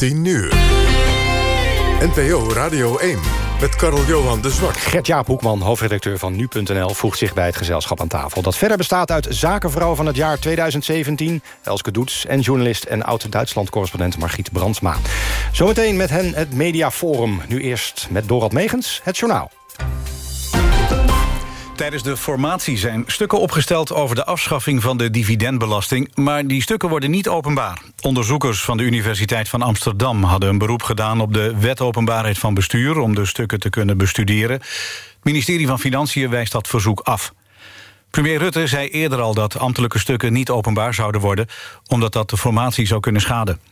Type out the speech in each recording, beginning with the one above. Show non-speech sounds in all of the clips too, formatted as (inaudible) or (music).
10 uur. NPO Radio 1 met Karel Johan de Zwart. Gert-Jaap Hoekman, hoofdredacteur van Nu.nl... voegt zich bij het gezelschap aan tafel. Dat verder bestaat uit zakenvrouw van het jaar 2017... Elske Doets en journalist en oud-Duitsland-correspondent Margriet Brandsma. Zometeen met hen het Mediaforum. Nu eerst met Dorald Megens, het journaal. Tijdens de formatie zijn stukken opgesteld over de afschaffing van de dividendbelasting, maar die stukken worden niet openbaar. Onderzoekers van de Universiteit van Amsterdam hadden een beroep gedaan op de wet openbaarheid van bestuur om de stukken te kunnen bestuderen. Het ministerie van Financiën wijst dat verzoek af. Premier Rutte zei eerder al dat ambtelijke stukken niet openbaar zouden worden, omdat dat de formatie zou kunnen schaden.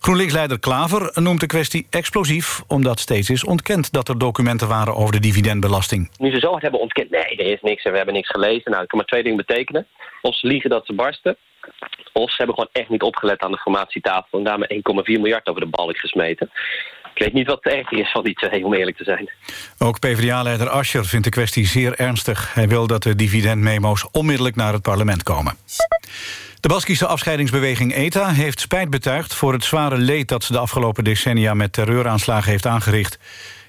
GroenLinks-leider Klaver noemt de kwestie explosief... omdat steeds is ontkend dat er documenten waren over de dividendbelasting. Nu ze zo hard hebben ontkend, nee, er is niks en we hebben niks gelezen. Nou, dat kan maar twee dingen betekenen. Of ze liegen dat ze barsten... of ze hebben gewoon echt niet opgelet aan de formatietafel... en daarmee 1,4 miljard over de balk gesmeten. Ik weet niet wat het erg is van die twee, om eerlijk te zijn. Ook PvdA-leider Ascher vindt de kwestie zeer ernstig. Hij wil dat de dividendmemo's onmiddellijk naar het parlement komen. De Baskische afscheidingsbeweging ETA heeft spijt betuigd... voor het zware leed dat ze de afgelopen decennia met terreuraanslagen heeft aangericht.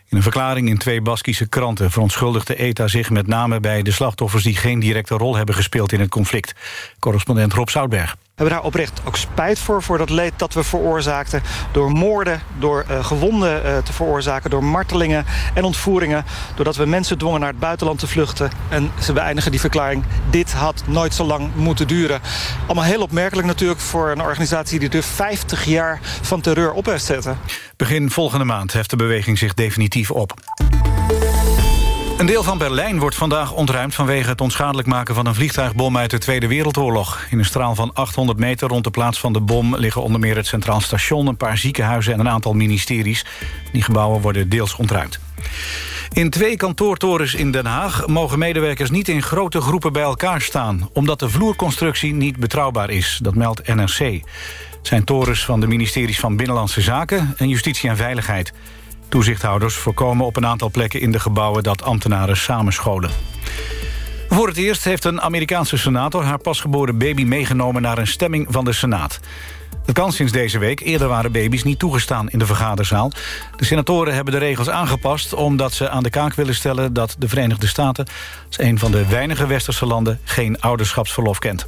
In een verklaring in twee Baskische kranten verontschuldigde ETA zich met name bij de slachtoffers die geen directe rol hebben gespeeld in het conflict. Correspondent Rob Zoutberg. Hebben daar oprecht ook spijt voor, voor dat leed dat we veroorzaakten. Door moorden, door uh, gewonden uh, te veroorzaken, door martelingen en ontvoeringen. Doordat we mensen dwongen naar het buitenland te vluchten. En ze beëindigen die verklaring. Dit had nooit zo lang moeten duren. Allemaal heel opmerkelijk natuurlijk voor een organisatie... die dus 50 jaar van terreur op heeft zetten. Begin volgende maand heft de beweging zich definitief op. Een deel van Berlijn wordt vandaag ontruimd... vanwege het onschadelijk maken van een vliegtuigbom uit de Tweede Wereldoorlog. In een straal van 800 meter rond de plaats van de bom... liggen onder meer het Centraal Station, een paar ziekenhuizen... en een aantal ministeries. Die gebouwen worden deels ontruimd. In twee kantoortorens in Den Haag mogen medewerkers niet in grote groepen bij elkaar staan... omdat de vloerconstructie niet betrouwbaar is, dat meldt NRC. Het zijn torens van de ministeries van Binnenlandse Zaken en Justitie en Veiligheid. Toezichthouders voorkomen op een aantal plekken in de gebouwen... dat ambtenaren samenscholen. Voor het eerst heeft een Amerikaanse senator... haar pasgeboren baby meegenomen naar een stemming van de Senaat. Dat kan sinds deze week. Eerder waren baby's niet toegestaan in de vergaderzaal. De senatoren hebben de regels aangepast... omdat ze aan de kaak willen stellen dat de Verenigde Staten... als een van de weinige westerse landen geen ouderschapsverlof kent.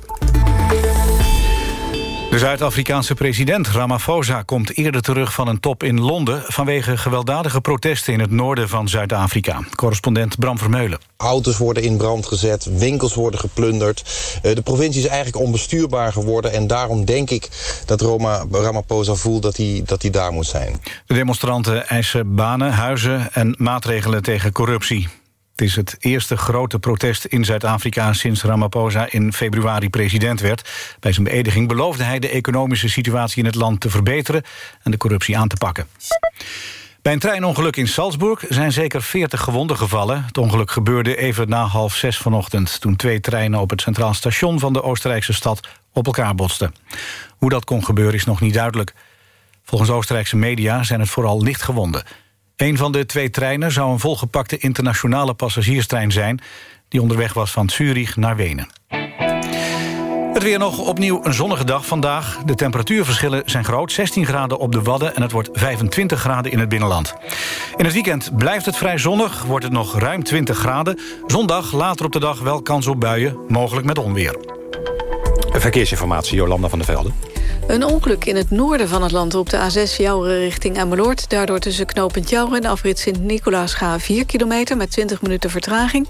De Zuid-Afrikaanse president Ramaphosa komt eerder terug van een top in Londen... vanwege gewelddadige protesten in het noorden van Zuid-Afrika. Correspondent Bram Vermeulen. Auto's worden in brand gezet, winkels worden geplunderd. Eh, de provincie is eigenlijk onbestuurbaar geworden... en daarom denk ik dat Roma, Ramaphosa voelt dat hij, dat hij daar moet zijn. De demonstranten eisen banen, huizen en maatregelen tegen corruptie. Het is het eerste grote protest in Zuid-Afrika sinds Ramaphosa in februari president werd. Bij zijn beëdiging beloofde hij de economische situatie in het land te verbeteren en de corruptie aan te pakken. Bij een treinongeluk in Salzburg zijn zeker 40 gewonden gevallen. Het ongeluk gebeurde even na half zes vanochtend... toen twee treinen op het centraal station van de Oostenrijkse stad op elkaar botsten. Hoe dat kon gebeuren is nog niet duidelijk. Volgens Oostenrijkse media zijn het vooral lichtgewonden. Een van de twee treinen zou een volgepakte internationale passagierstrein zijn... die onderweg was van Zurich naar Wenen. Het weer nog opnieuw een zonnige dag vandaag. De temperatuurverschillen zijn groot. 16 graden op de Wadden en het wordt 25 graden in het binnenland. In het weekend blijft het vrij zonnig, wordt het nog ruim 20 graden. Zondag later op de dag wel kans op buien, mogelijk met onweer. Verkeersinformatie, Jolanda van der Velde. Een ongeluk in het noorden van het land op de A6 Jouren richting Ameloord. Daardoor tussen knooppunt Jouren en afrit Sint-Nicolaas ga 4 kilometer met 20 minuten vertraging.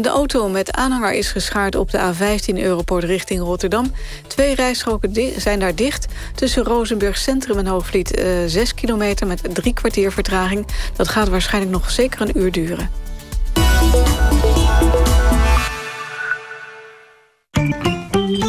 De auto met aanhanger is geschaard op de A15 Europort richting Rotterdam. Twee rijstroken zijn daar dicht. Tussen Rozenburg Centrum en Hoogvliet uh, 6 kilometer met drie kwartier vertraging. Dat gaat waarschijnlijk nog zeker een uur duren.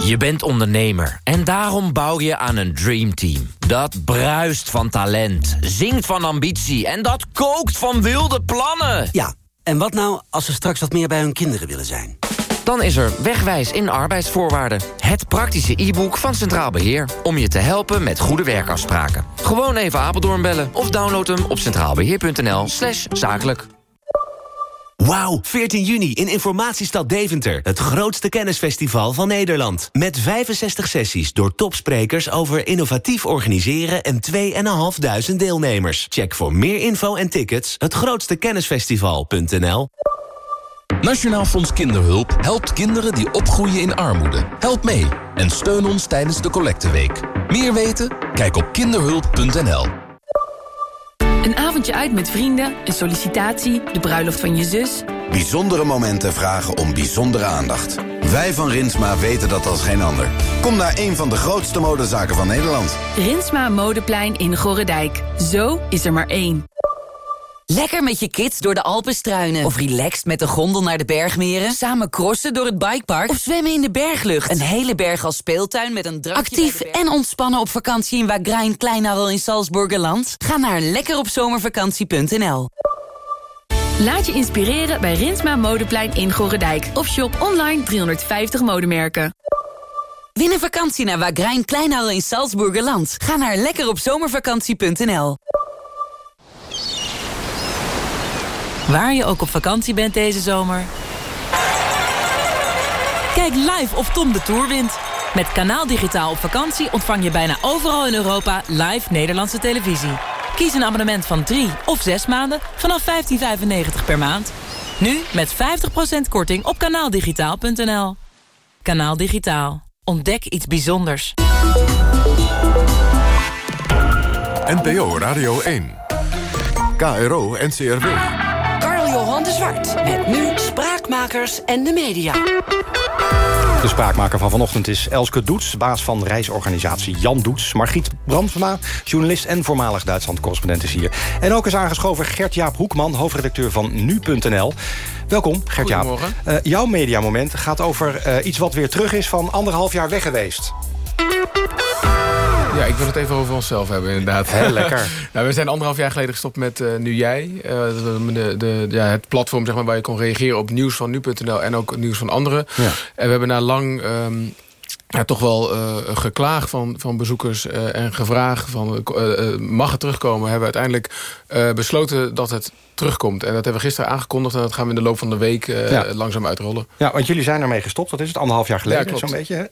Je bent ondernemer en daarom bouw je aan een dreamteam. Dat bruist van talent, zingt van ambitie en dat kookt van wilde plannen. Ja, en wat nou als ze straks wat meer bij hun kinderen willen zijn? Dan is er Wegwijs in arbeidsvoorwaarden. Het praktische e-book van Centraal Beheer. Om je te helpen met goede werkafspraken. Gewoon even Apeldoorn bellen of download hem op centraalbeheer.nl zakelijk. Wauw, 14 juni in Informatiestad Deventer. Het grootste kennisfestival van Nederland. Met 65 sessies door topsprekers over innovatief organiseren... en 2.500 deelnemers. Check voor meer info en tickets hetgrootstekennisfestival.nl Nationaal Fonds Kinderhulp helpt kinderen die opgroeien in armoede. Help mee en steun ons tijdens de collecteweek. Meer weten? Kijk op kinderhulp.nl. Een avondje uit met vrienden, een sollicitatie, de bruiloft van je zus. Bijzondere momenten vragen om bijzondere aandacht. Wij van Rinsma weten dat als geen ander. Kom naar een van de grootste modezaken van Nederland. Rinsma Modeplein in Gorredijk. Zo is er maar één. Lekker met je kids door de Alpen struinen. Of relaxed met de gondel naar de bergmeren. Samen crossen door het bikepark. Of zwemmen in de berglucht. Een hele berg als speeltuin met een drankje Actief en ontspannen op vakantie in Wagrain Kleinarel in Salzburgerland. Ga naar lekkeropzomervakantie.nl Laat je inspireren bij Rinsma Modeplein in Gorredijk. Of shop online 350 modemerken. Win een vakantie naar Wagrain Kleinarel in Salzburgerland. Ga naar lekkeropzomervakantie.nl Waar je ook op vakantie bent deze zomer. Kijk live of Tom de Tour wint. Met Kanaal Digitaal op vakantie ontvang je bijna overal in Europa live Nederlandse televisie. Kies een abonnement van 3 of 6 maanden vanaf 15,95 per maand. Nu met 50% korting op kanaaldigitaal.nl. Kanaal Digitaal. Ontdek iets bijzonders. NPO Radio 1. KRO NCRW. Met nu Spraakmakers en de media. De spraakmaker van vanochtend is Elske Doets... baas van reisorganisatie Jan Doets. Margriet Brandsma, journalist en voormalig Duitsland-correspondent is hier. En ook is aangeschoven Gert-Jaap Hoekman, hoofdredacteur van Nu.nl. Welkom, Gert-Jaap. Uh, jouw mediamoment gaat over uh, iets wat weer terug is... van anderhalf jaar weg geweest. Ja, ik wil het even over onszelf hebben, inderdaad. Heel lekker. (laughs) nou, we zijn anderhalf jaar geleden gestopt met uh, Nu Jij. Uh, de, de, ja, het platform zeg maar, waar je kon reageren op nieuws van nu.nl... en ook nieuws van anderen. Ja. En we hebben na lang... Um, ja, toch wel uh, geklaag van, van bezoekers uh, en gevraagd van uh, mag het terugkomen, hebben we uiteindelijk besloten dat het terugkomt. En dat hebben we gisteren aangekondigd en dat gaan we in de loop van de week ja. langzaam uitrollen. Ja, want jullie zijn ermee gestopt, dat is het, anderhalf jaar geleden ja, zo'n beetje.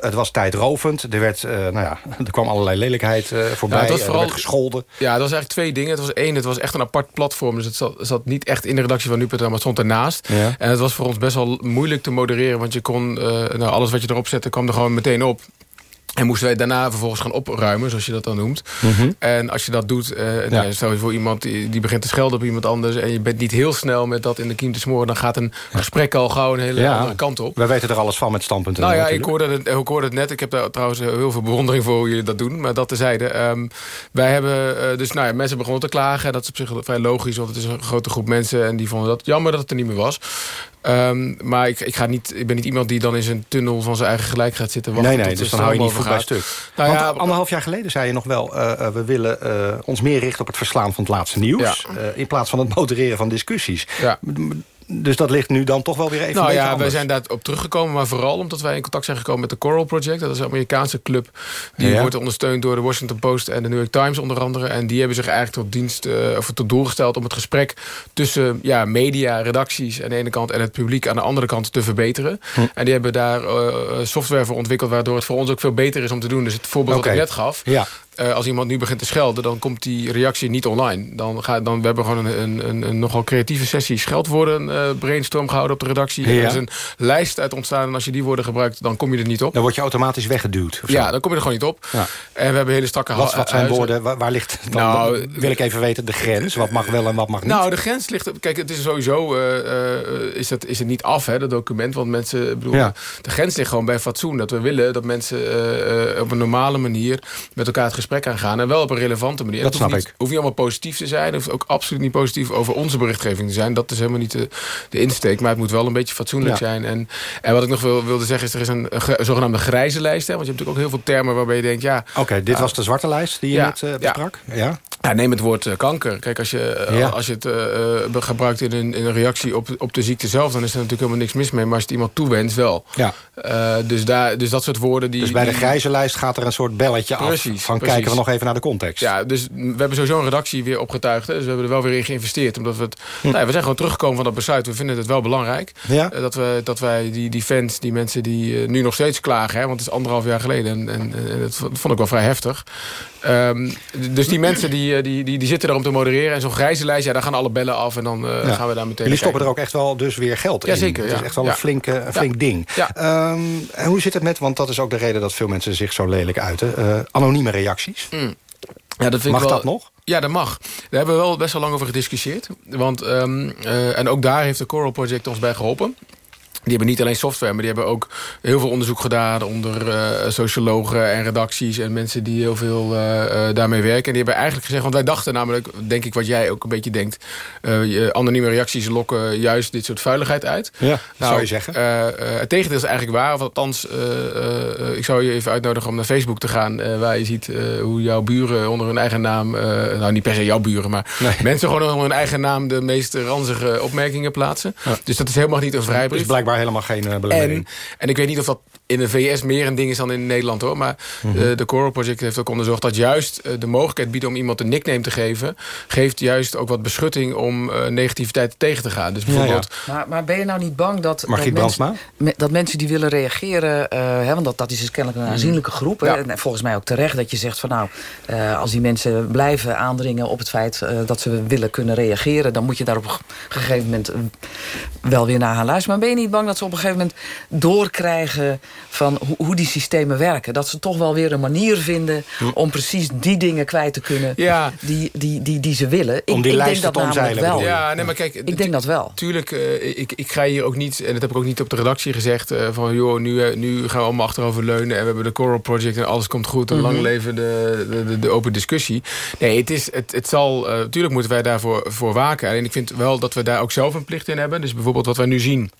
het was tijdrovend, er, werd, nou ja, (laughs) er kwam allerlei lelijkheid voorbij, ja, het was vooral, er werd gescholden. Ja, dat was eigenlijk twee dingen. Het was één, het was echt een apart platform, dus het zat, zat niet echt in de redactie van nu.nl, maar het stond ernaast. En het was voor ons best wel moeilijk te modereren, want je kon, nou, alles wat je erop zette kwam er gewoon meteen op. En moesten wij daarna vervolgens gaan opruimen, zoals je dat dan noemt. Mm -hmm. En als je dat doet, uh, ja. stel je voor iemand die, die, begint te schelden op iemand anders... en je bent niet heel snel met dat in de kiem te smoren... dan gaat een gesprek al gauw een hele ja. andere kant op. Wij weten er alles van met standpunten. Nou ja, ik hoorde, het, ik hoorde het net. Ik heb daar trouwens heel veel bewondering voor hoe jullie dat doen. Maar dat tezijde. Um, wij hebben uh, dus, nou ja, mensen begonnen te klagen. Dat is op zich vrij logisch, want het is een grote groep mensen... en die vonden dat jammer dat het er niet meer was. Um, maar ik, ik, ga niet, ik ben niet iemand die dan in zijn tunnel van zijn eigen gelijk gaat zitten wachten. Nee, nee, dus dan hou je niet voet bij stuk. Nou Want ja, anderhalf jaar geleden zei je nog wel... Uh, uh, we willen uh, ons meer richten op het verslaan van het laatste nieuws... Ja. in plaats van het modereren van discussies. Ja. Dus dat ligt nu dan toch wel weer even Nou ja, wij zijn daarop teruggekomen. Maar vooral omdat wij in contact zijn gekomen met de Coral Project. Dat is een Amerikaanse club. Die ja. wordt ondersteund door de Washington Post en de New York Times onder andere. En die hebben zich eigenlijk tot dienst, uh, of tot doel gesteld... om het gesprek tussen ja, media, redacties aan de ene kant... en het publiek aan de andere kant te verbeteren. Hm. En die hebben daar uh, software voor ontwikkeld... waardoor het voor ons ook veel beter is om te doen. Dus het voorbeeld okay. dat ik net gaf... Ja. Uh, als iemand nu begint te schelden, dan komt die reactie niet online. Dan ga, dan, we hebben gewoon een, een, een, een nogal creatieve sessie scheldwoorden uh, brainstorm gehouden op de redactie. Ja. Er is een lijst uit ontstaan en als je die woorden gebruikt, dan kom je er niet op. Dan word je automatisch weggeduwd. Ja, dan kom je er gewoon niet op. Ja. En we hebben hele strakke Wat, wat zijn woorden? Waar, waar ligt dan, nou, dan wil ik even weten de grens? Wat mag wel en wat mag niet? Nou, de grens ligt... Kijk, het is sowieso... Uh, is, het, is het niet af, hè, dat document. Want mensen... Bedoel, ja. De grens ligt gewoon bij fatsoen. Dat we willen dat mensen op een normale manier met elkaar het gesprek aangaan. En wel op een relevante manier. Dat snap niet, ik. hoeft niet allemaal positief te zijn. Het hoeft ook absoluut niet positief over onze berichtgeving te zijn. Dat is helemaal niet de, de insteek. Maar het moet wel een beetje fatsoenlijk ja. zijn. En, en wat ik nog wil, wilde zeggen is... er is een, een, een zogenaamde grijze lijst. Hè, want je hebt natuurlijk ook heel veel termen waarbij je denkt... ja. Oké, okay, dit uh, was de zwarte lijst die je ja, net uh, besprak. Ja. ja. Ja, neem het woord eh, kanker. Kijk, als je, eh, als je het uh, gebruikt in een, in een, reactie op, op de ziekte zelf... dan is er natuurlijk helemaal niks mis mee. Maar als je het iemand toewenst, wel. Ja. dus, daar, dus dat soort woorden... Die, dus bij de grijze lijst gaat er een soort belletje precies, af. Van precies. kijken we nog even naar de context. Ja, dus we hebben sowieso een redactie weer opgetuigd. Hè, dus we hebben er wel weer in geïnvesteerd. Omdat we het... Hm. Nou, we zijn gewoon teruggekomen van dat besluit. We vinden het wel belangrijk. Ja. dat, we, dat wij die, die fans, die mensen die nu nog steeds klagen... Hè, want het is anderhalf jaar geleden. En, en, en dat vond ik wel vrij heftig. Um, dus die mensen die, die, die, die zitten er om te modereren. En zo'n grijze lijst, ja, daar gaan alle bellen af. En dan uh, ja. gaan we daar meteen Jullie stoppen er ook echt wel dus weer geld in. Ja, zeker. Het ja. is echt wel ja. een, flinke, een flink ding. Um, en hoe zit het met, want dat is ook de reden dat veel mensen zich zo lelijk uiten... Uh, anonieme reacties? Mm. Ja, dat vind Mag ik wel, dat nog? Ja, dat mag. Daar hebben we wel best wel lang over gediscussieerd. Want, um, uh, en ook daar heeft de Coral Project ons bij geholpen. Die hebben niet alleen software, maar die hebben ook heel veel onderzoek gedaan... onder uh, sociologen en redacties en mensen die heel veel uh, uh, daarmee werken. En die hebben eigenlijk gezegd, want wij dachten namelijk... denk ik wat jij ook een beetje denkt... je anonieme reacties lokken juist dit soort vuiligheid uit. Ja, nou, zou je zeggen. het tegendeel is eigenlijk waar. Of althans, ik zou je even uitnodigen om naar Facebook te gaan... waar je ziet hoe jouw buren onder hun eigen naam... nou, niet per se jouw buren, maar nee. mensen gewoon onder hun eigen naam... de meest ranzige opmerkingen plaatsen. Ja. Dus dat is helemaal niet een vrijbrief. Dus blijkbaar helemaal geen uh, belemmering. En ik weet niet of dat in de VS meer een ding is dan in Nederland hoor. Maar mm -hmm. uh, de Coral Project heeft ook onderzocht dat juist uh, de mogelijkheid biedt om iemand een nickname te geven. Geeft juist ook wat beschutting om negativiteit tegen te gaan. Dus bijvoorbeeld. Ja, ja. Maar, maar, ben je nou niet bang dat, dat, mensen, dat mensen die willen reageren. hè, want dat, dat is dus kennelijk een aanzienlijke groep. Ja. En volgens mij ook terecht dat je zegt van nou. als die mensen blijven aandringen op het feit dat ze willen kunnen reageren. Dan moet je daar op een gegeven moment wel weer naar gaan luisteren. Maar ben je niet bang dat ze op een gegeven moment doorkrijgen van hoe, hoe die systemen werken? Dat ze toch wel weer een manier vinden om precies die dingen kwijt te kunnen ja. die, die, die, die ze willen. Om die ik, ik lijst denk dat namelijk wel. Ja, nee, maar kijk, ik denk dat wel. Tuurlijk, uh, ik, ik ga hier ook niet, en dat heb ik ook niet op de redactie gezegd, uh, van joh, nu, uh, nu gaan we allemaal achterover leunen en we hebben de Coral Project en alles komt goed en mm -hmm. lang leven de, de, de, de, open discussie. Nee, het, is, het, het zal, natuurlijk moeten wij daarvoor voor waken. En ik vind wel dat we daar ook zelf een plicht in hebben. Dus bijvoorbeeld wat wij nu zien.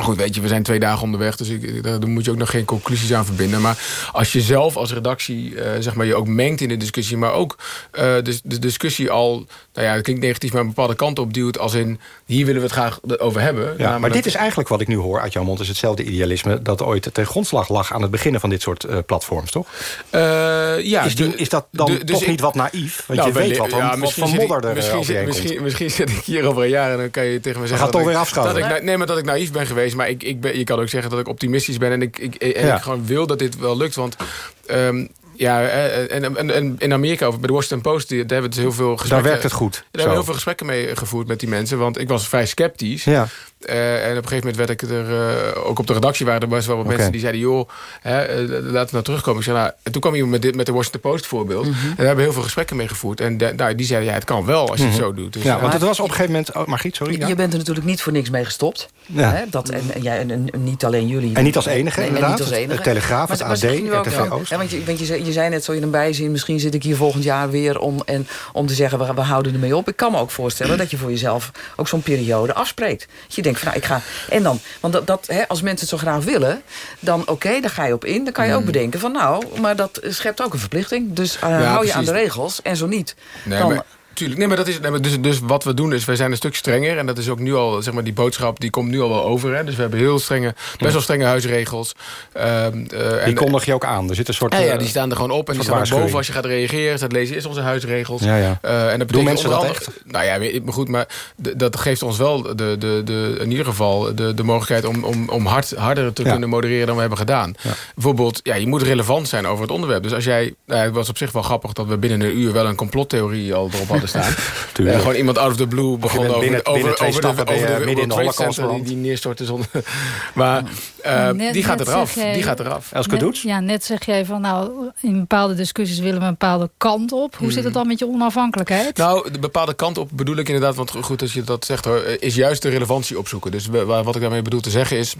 Maar goed, weet je, we zijn twee dagen onderweg, dus ik, daar moet je ook nog geen conclusies aan verbinden. Maar als je zelf als redactie, uh, zeg maar, je ook mengt in de discussie, maar ook uh, de, de, discussie al, nou ja, het klinkt negatief, maar een bepaalde kant op duwt, als in, hier willen we het graag over hebben. Ja, maar dit is eigenlijk wat ik nu hoor uit jouw mond, is hetzelfde idealisme dat ooit ten grondslag lag aan het beginnen van dit soort uh, platforms, toch? ja. Is, die, is dat dan de, dus toch ik, niet wat naïef? Want nou, je weet wat, ja, wat van modder er misschien, misschien, misschien zit ik hier over een jaar en dan kan je tegen me zeggen... We gaan toch weer afschaffen. Dat nee, maar dat ik naïef ben geweest maar ik, ik ben, je kan ook zeggen dat ik optimistisch ben. En ik, ik, en ja. ik gewoon wil dat dit wel lukt. Want um, ja, en, en, en, in Amerika, bij de Washington Post, daar hebben we dus heel veel gesprekken... Daar werkt het goed. Daar hebben we heel veel gesprekken mee gevoerd met die mensen. Want ik was vrij sceptisch. Ja. Uh, en op een gegeven moment werd ik er... Uh, ook op de redactie waren er best wel wat okay. mensen die zeiden... joh, hè, uh, laten we nou terugkomen. Ik zei, nou, en toen kwam iemand met, dit, met de Washington Post voorbeeld. Mm -hmm. En daar hebben we heel veel gesprekken mee gevoerd. En de, nou, die zeiden, ja, het kan wel als je mm -hmm. het zo doet. Dus, ja, want het was op een gegeven moment... Oh, Margriet, sorry. Je, je bent er natuurlijk niet voor niks mee gestopt. Ja. Hè? Dat, en, en, jij, en, en, niet alleen jullie. En niet als enige, nee, inderdaad. Niet als enige. Het Telegraaf, het AD, het TV Oost. Want, je, want je, zei, je zei net zo in een bijzin... misschien zit ik hier volgend jaar weer om, en, om te zeggen... We, we houden ermee op. Ik kan me ook voorstellen dat je voor jezelf... ook zo'n periode afspreekt. Dat je denkt van, nou, ik ga... En dan, want dat, dat, hè, als mensen het zo graag willen, dan oké, okay, daar ga je op in. Dan kan je ook bedenken van nou, maar dat schept ook een verplichting. Dus uh, ja, hou precies. je aan de regels en zo niet. Nee, dan, maar... Tuurlijk, nee, maar dat is, nee, maar dus, dus wat we doen is, wij zijn een stuk strenger. En dat is ook nu al, zeg maar, die boodschap, die komt nu al wel over. Hè. Dus we hebben heel strenge, best wel strenge huisregels. Uh, uh, die en, kondig je ook aan. Er zit een soort... Ja, ja die staan er gewoon op. En die staan boven als je gaat reageren. Dat lezen is onze huisregels. Ja, ja. Uh, en dat Doen mensen dat echt? Nou ja, maar goed, maar dat geeft ons wel de, de, de, in ieder geval de, de mogelijkheid om, om, om hard, harder te ja. kunnen modereren dan we hebben gedaan. Ja. Bijvoorbeeld, ja, je moet relevant zijn over het onderwerp. Dus als jij, nou, het was op zich wel grappig dat we binnen een uur wel een complottheorie al erop hadden staan. (laughs) Uh, gewoon iemand out of the blue begon over, binnen, over, binnen over, de, over de, over de, midden in de Holocaust die, die neerstortte zonder. (laughs) maar uh, net, die gaat eraf. Jij, die gaat eraf. Elske doet. Ja, net zeg jij van nou in bepaalde discussies willen we een bepaalde kant op. Hoe hmm. zit het dan met je onafhankelijkheid? Nou, de bepaalde kant op bedoel ik inderdaad, want goed dat je dat zegt hoor, is juist de relevantie opzoeken. Dus wat ik daarmee bedoel te zeggen is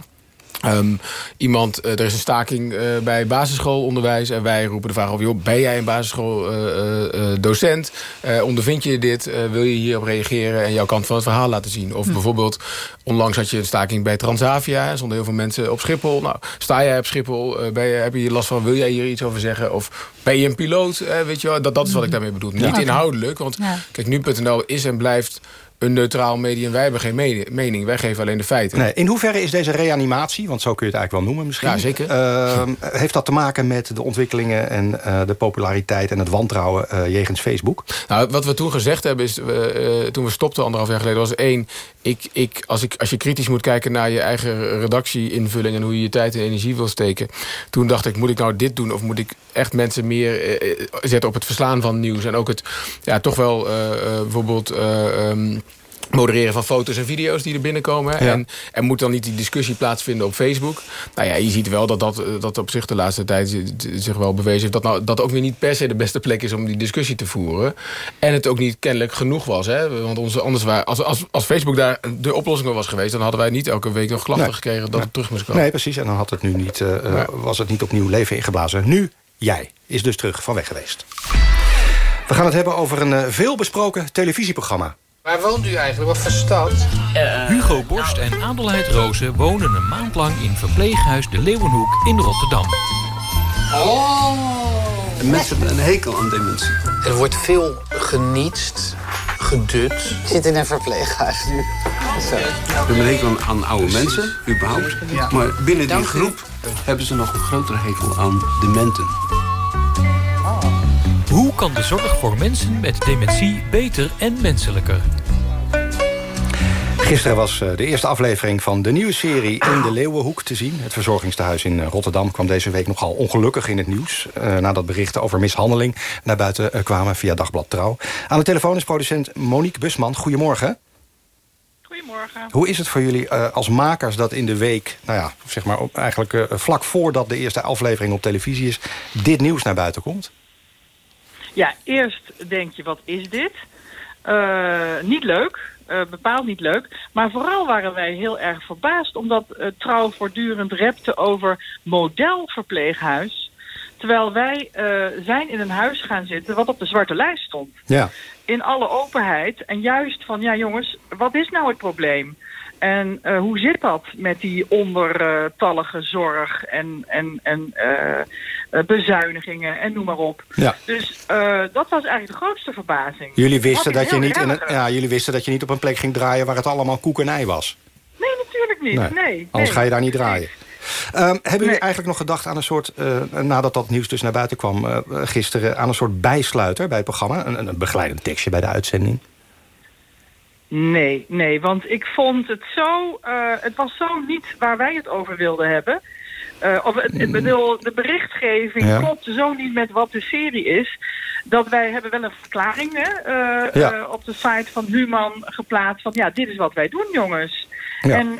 Um, iemand, uh, er is een staking uh, bij basisschoolonderwijs... en wij roepen de vraag of, joh, ben jij een basisschooldocent? Uh, ondervind je dit? wil je hierop reageren en jouw kant van het verhaal laten zien? Of hm. bijvoorbeeld, onlangs had je een staking bij Transavia... zonder heel veel mensen op Schiphol. Nou, sta jij op Schiphol? ben je, heb je hier last van? Wil jij hier iets over zeggen? Of ben je een piloot? weet je wel? Dat, dat is wat ik daarmee bedoel. Ja. Niet inhoudelijk, want ja. kijk, nu.nl is en blijft een neutraal medium. Wij hebben geen mening. Wij geven alleen de feiten. Nee, in hoeverre is deze reanimatie, want zo kun je het eigenlijk wel noemen misschien... Ja, zeker. Uh, heeft dat te maken met de ontwikkelingen en uh, de populariteit... en het wantrouwen uh, jegens Facebook? Nou, wat we toen gezegd hebben is, toen we stopten anderhalf jaar geleden... was één, ik, ik, als, ik, als je kritisch moet kijken naar je eigen redactieinvulling... en hoe je je tijd en energie wil steken... toen dacht ik, moet ik nou dit doen... of moet ik echt mensen meer zetten op het verslaan van nieuws... en ook het, ja, toch wel bijvoorbeeld... Um, modereren van foto's en video's die er binnenkomen. En, en moet dan niet die discussie plaatsvinden op Facebook. Nou ja, je ziet wel dat dat, dat op zich de laatste tijd zich wel bewezen heeft... dat nou, dat ook weer niet per se de beste plek is om die discussie te voeren. En het ook niet kennelijk genoeg was. Hè? Want onze, anders waren, als, als, als Facebook daar de oplossing was geweest... dan hadden wij niet elke week nog klachten gekregen dat het terug moest komen. Nee, precies. En dan had het nu niet, uh, was het niet opnieuw leven ingeblazen. Nu, jij, is dus terug van weg geweest. We gaan het hebben over een veelbesproken televisieprogramma. Waar woont u eigenlijk? Wat voor stad? Uh, Hugo Borst en Adelheid Rozen wonen een maand lang in verpleeghuis De Leeuwenhoek in Rotterdam. Oh. Mensen hebben een hekel aan dementie. Er wordt veel genietst, gedut. Ik zit in een verpleeghuis nu. Zo. We hebben een hekel aan, aan oude mensen, überhaupt. Ja. Maar binnen die groep hebben ze nog een grotere hekel aan dementen. Hoe kan de zorg voor mensen met dementie beter en menselijker? Gisteren was eh, de eerste aflevering van de nieuwe serie In de Leeuwenhoek te zien. Het verzorgingstehuis in eh, Rotterdam kwam deze week nogal ongelukkig in het nieuws. Uh, nadat berichten over mishandeling naar buiten kwamen via Dagblad Trouw. Aan de telefoon is producent Monique Busman. Goedemorgen. Goedemorgen. Hoe is het voor jullie uh, als makers dat in de week... nou ja, zeg maar eigenlijk uh, vlak voordat de eerste aflevering op televisie is... dit nieuws naar buiten komt? Ja, eerst denk je, wat is dit? Uh, niet leuk, uh, bepaald niet leuk. Maar vooral waren wij heel erg verbaasd... omdat uh, Trouw voortdurend repte over modelverpleeghuis... terwijl wij zijn in een huis gaan zitten wat op de zwarte lijst stond. Ja. In alle openheid. En juist van, ja jongens, wat is nou het probleem? En uh, hoe zit dat met die ondertallige zorg en, en, en uh, bezuinigingen en noem maar op. Ja. Dus uh, dat was eigenlijk de grootste verbazing. Jullie wisten, dat je niet in een, ja, jullie wisten dat je niet op een plek ging draaien waar het allemaal koek en ei was? Nee, natuurlijk niet. Nee. nee Anders ga je daar niet draaien. Um, hebben jullie eigenlijk nog gedacht aan een soort, uh, nadat dat nieuws dus naar buiten kwam uh, gisteren... aan een soort bijsluiter bij het programma? Een, een begeleidend tekstje bij de uitzending? Nee, nee, want ik vond het zo... Het was zo niet waar wij het over wilden hebben. Uh, of het, het bedoel, de berichtgeving ja. klopt zo niet met wat de serie is. Dat wij hebben wel een verklaring hè, uh, ja. uh, op de site van Human geplaatst. Van ja, dit is wat wij doen jongens. Ja. En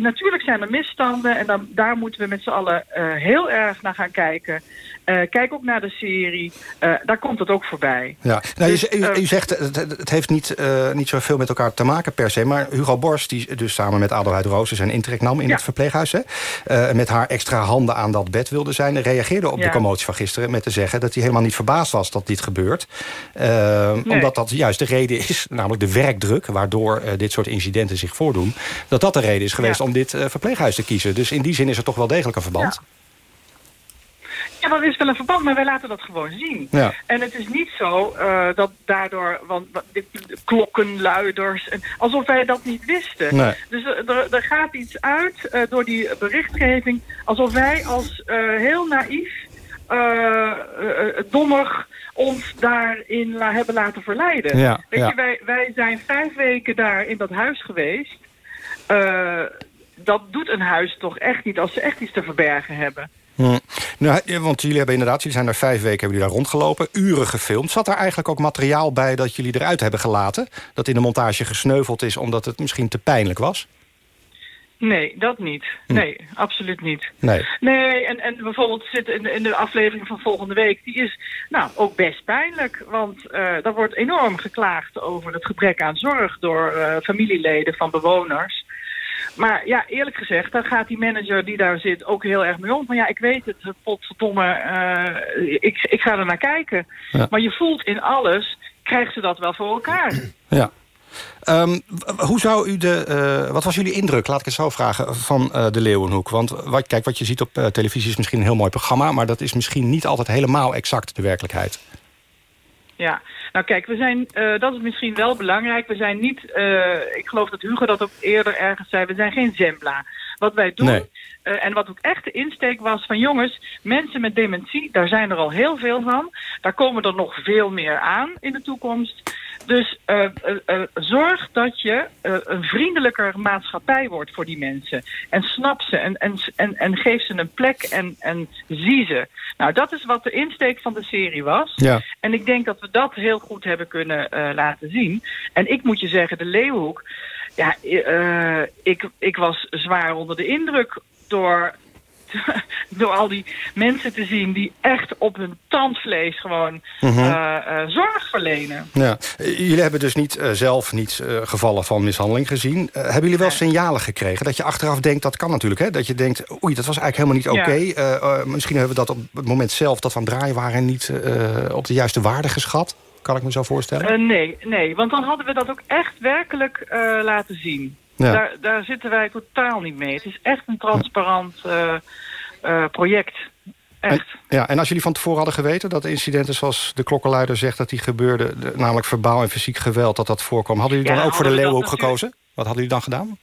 natuurlijk zijn er misstanden. En dan, daar moeten we met z'n allen heel erg naar gaan kijken. Uh, kijk ook naar de serie. Uh, daar komt het ook voorbij. Ja. Nou, dus, u, u, zegt, het, het heeft niet, niet zoveel met elkaar te maken per se. Maar Hugo Borst, die dus samen met Adelheid Roos zijn intrek nam in ja. het verpleeghuis... Hè, met haar extra handen aan dat bed wilde zijn... reageerde op ja. de commotie van gisteren met te zeggen... dat hij helemaal niet verbaasd was dat dit gebeurt. Nee. Omdat dat juist de reden is, (laughs) namelijk de werkdruk... waardoor dit soort incidenten zich voordoen... dat dat de reden is geweest om dit verpleeghuis te kiezen. Dus in die zin is er toch wel degelijk een verband. Ja, dat is wel een verband, maar wij laten dat gewoon zien. Ja. En het is niet zo uh, dat daardoor, want de, de klokkenluiders, en, alsof wij dat niet wisten. Nee. Dus er, er gaat iets uit uh, door die berichtgeving, alsof wij als uh, heel naïef, dommig ons daarin la hebben laten verleiden. Ja, Weet ja. je, wij, wij zijn vijf weken daar in dat huis geweest. dat doet een huis toch echt niet als ze echt iets te verbergen hebben. Hm. Nou, want jullie hebben inderdaad, jullie zijn daar vijf weken hebben jullie daar rondgelopen, uren gefilmd. Zat er eigenlijk ook materiaal bij dat jullie eruit hebben gelaten? Dat in de montage gesneuveld is omdat het misschien te pijnlijk was? Nee, dat niet. Hm. Nee, absoluut niet. Nee. Nee, en, en bijvoorbeeld zit in, in de aflevering van volgende week... die is nou ook best pijnlijk. Want uh, er wordt enorm geklaagd over het gebrek aan zorg... door uh, familieleden van bewoners. Maar ja, eerlijk gezegd, dan gaat die manager die daar zit ook heel erg mee om. Maar ja, ik weet het, potverdomme, uh, ik, ik ga er naar kijken. Maar je voelt in alles, krijgt ze dat wel voor elkaar. Ja. Um, hoe zou u de, uh, wat was jullie indruk, laat ik het zo vragen, van uh, de Leeuwenhoek? Want wat, kijk, wat je ziet op televisie is misschien een heel mooi programma... maar dat is misschien niet altijd helemaal exact de werkelijkheid. Ja, nou kijk, we zijn, uh, dat is misschien wel belangrijk. We zijn niet, uh, ik geloof dat Hugo dat ook eerder ergens zei, we zijn geen Zembla. Wat wij doen, nee. uh, en wat ook echt de insteek was van jongens, mensen met dementie, daar zijn er al heel veel van. Daar komen er nog veel meer aan in de toekomst. Dus uh, uh, zorg dat je een vriendelijker maatschappij wordt voor die mensen. En snap ze en, en, en, en geef ze een plek en, en zie ze. Nou, dat is wat de insteek van de serie was. Ja. En ik denk dat we dat heel goed hebben kunnen laten zien. En ik moet je zeggen, de Leeuwhoek... Ja, ik, ik was zwaar onder de indruk door (laughs) door al die mensen te zien die echt op hun tandvlees gewoon mm -hmm. uh, uh, zorg verlenen. Ja. Jullie hebben dus niet uh, zelf niet gevallen van mishandeling gezien. hebben jullie wel signalen gekregen dat je achteraf denkt, dat kan natuurlijk, hè? dat je denkt, oei, dat was eigenlijk helemaal niet oké. Okay. Ja. misschien hebben we dat op het moment zelf dat we aan het draaien waren niet op de juiste waarde geschat. Kan ik me zo voorstellen? nee, nee, want dan hadden we dat ook echt werkelijk laten zien. Ja. Daar, daar zitten wij totaal niet mee. Het is echt een transparant uh, uh, project. Echt. En, ja, en als jullie van tevoren hadden geweten dat incidenten zoals de klokkenluider zegt... dat die gebeurde, namelijk verbaal en fysiek geweld, dat dat voorkwam... hadden jullie dan ja, ook voor de Leeuwenhoek natuurlijk... gekozen? Wat hadden jullie dan gedaan?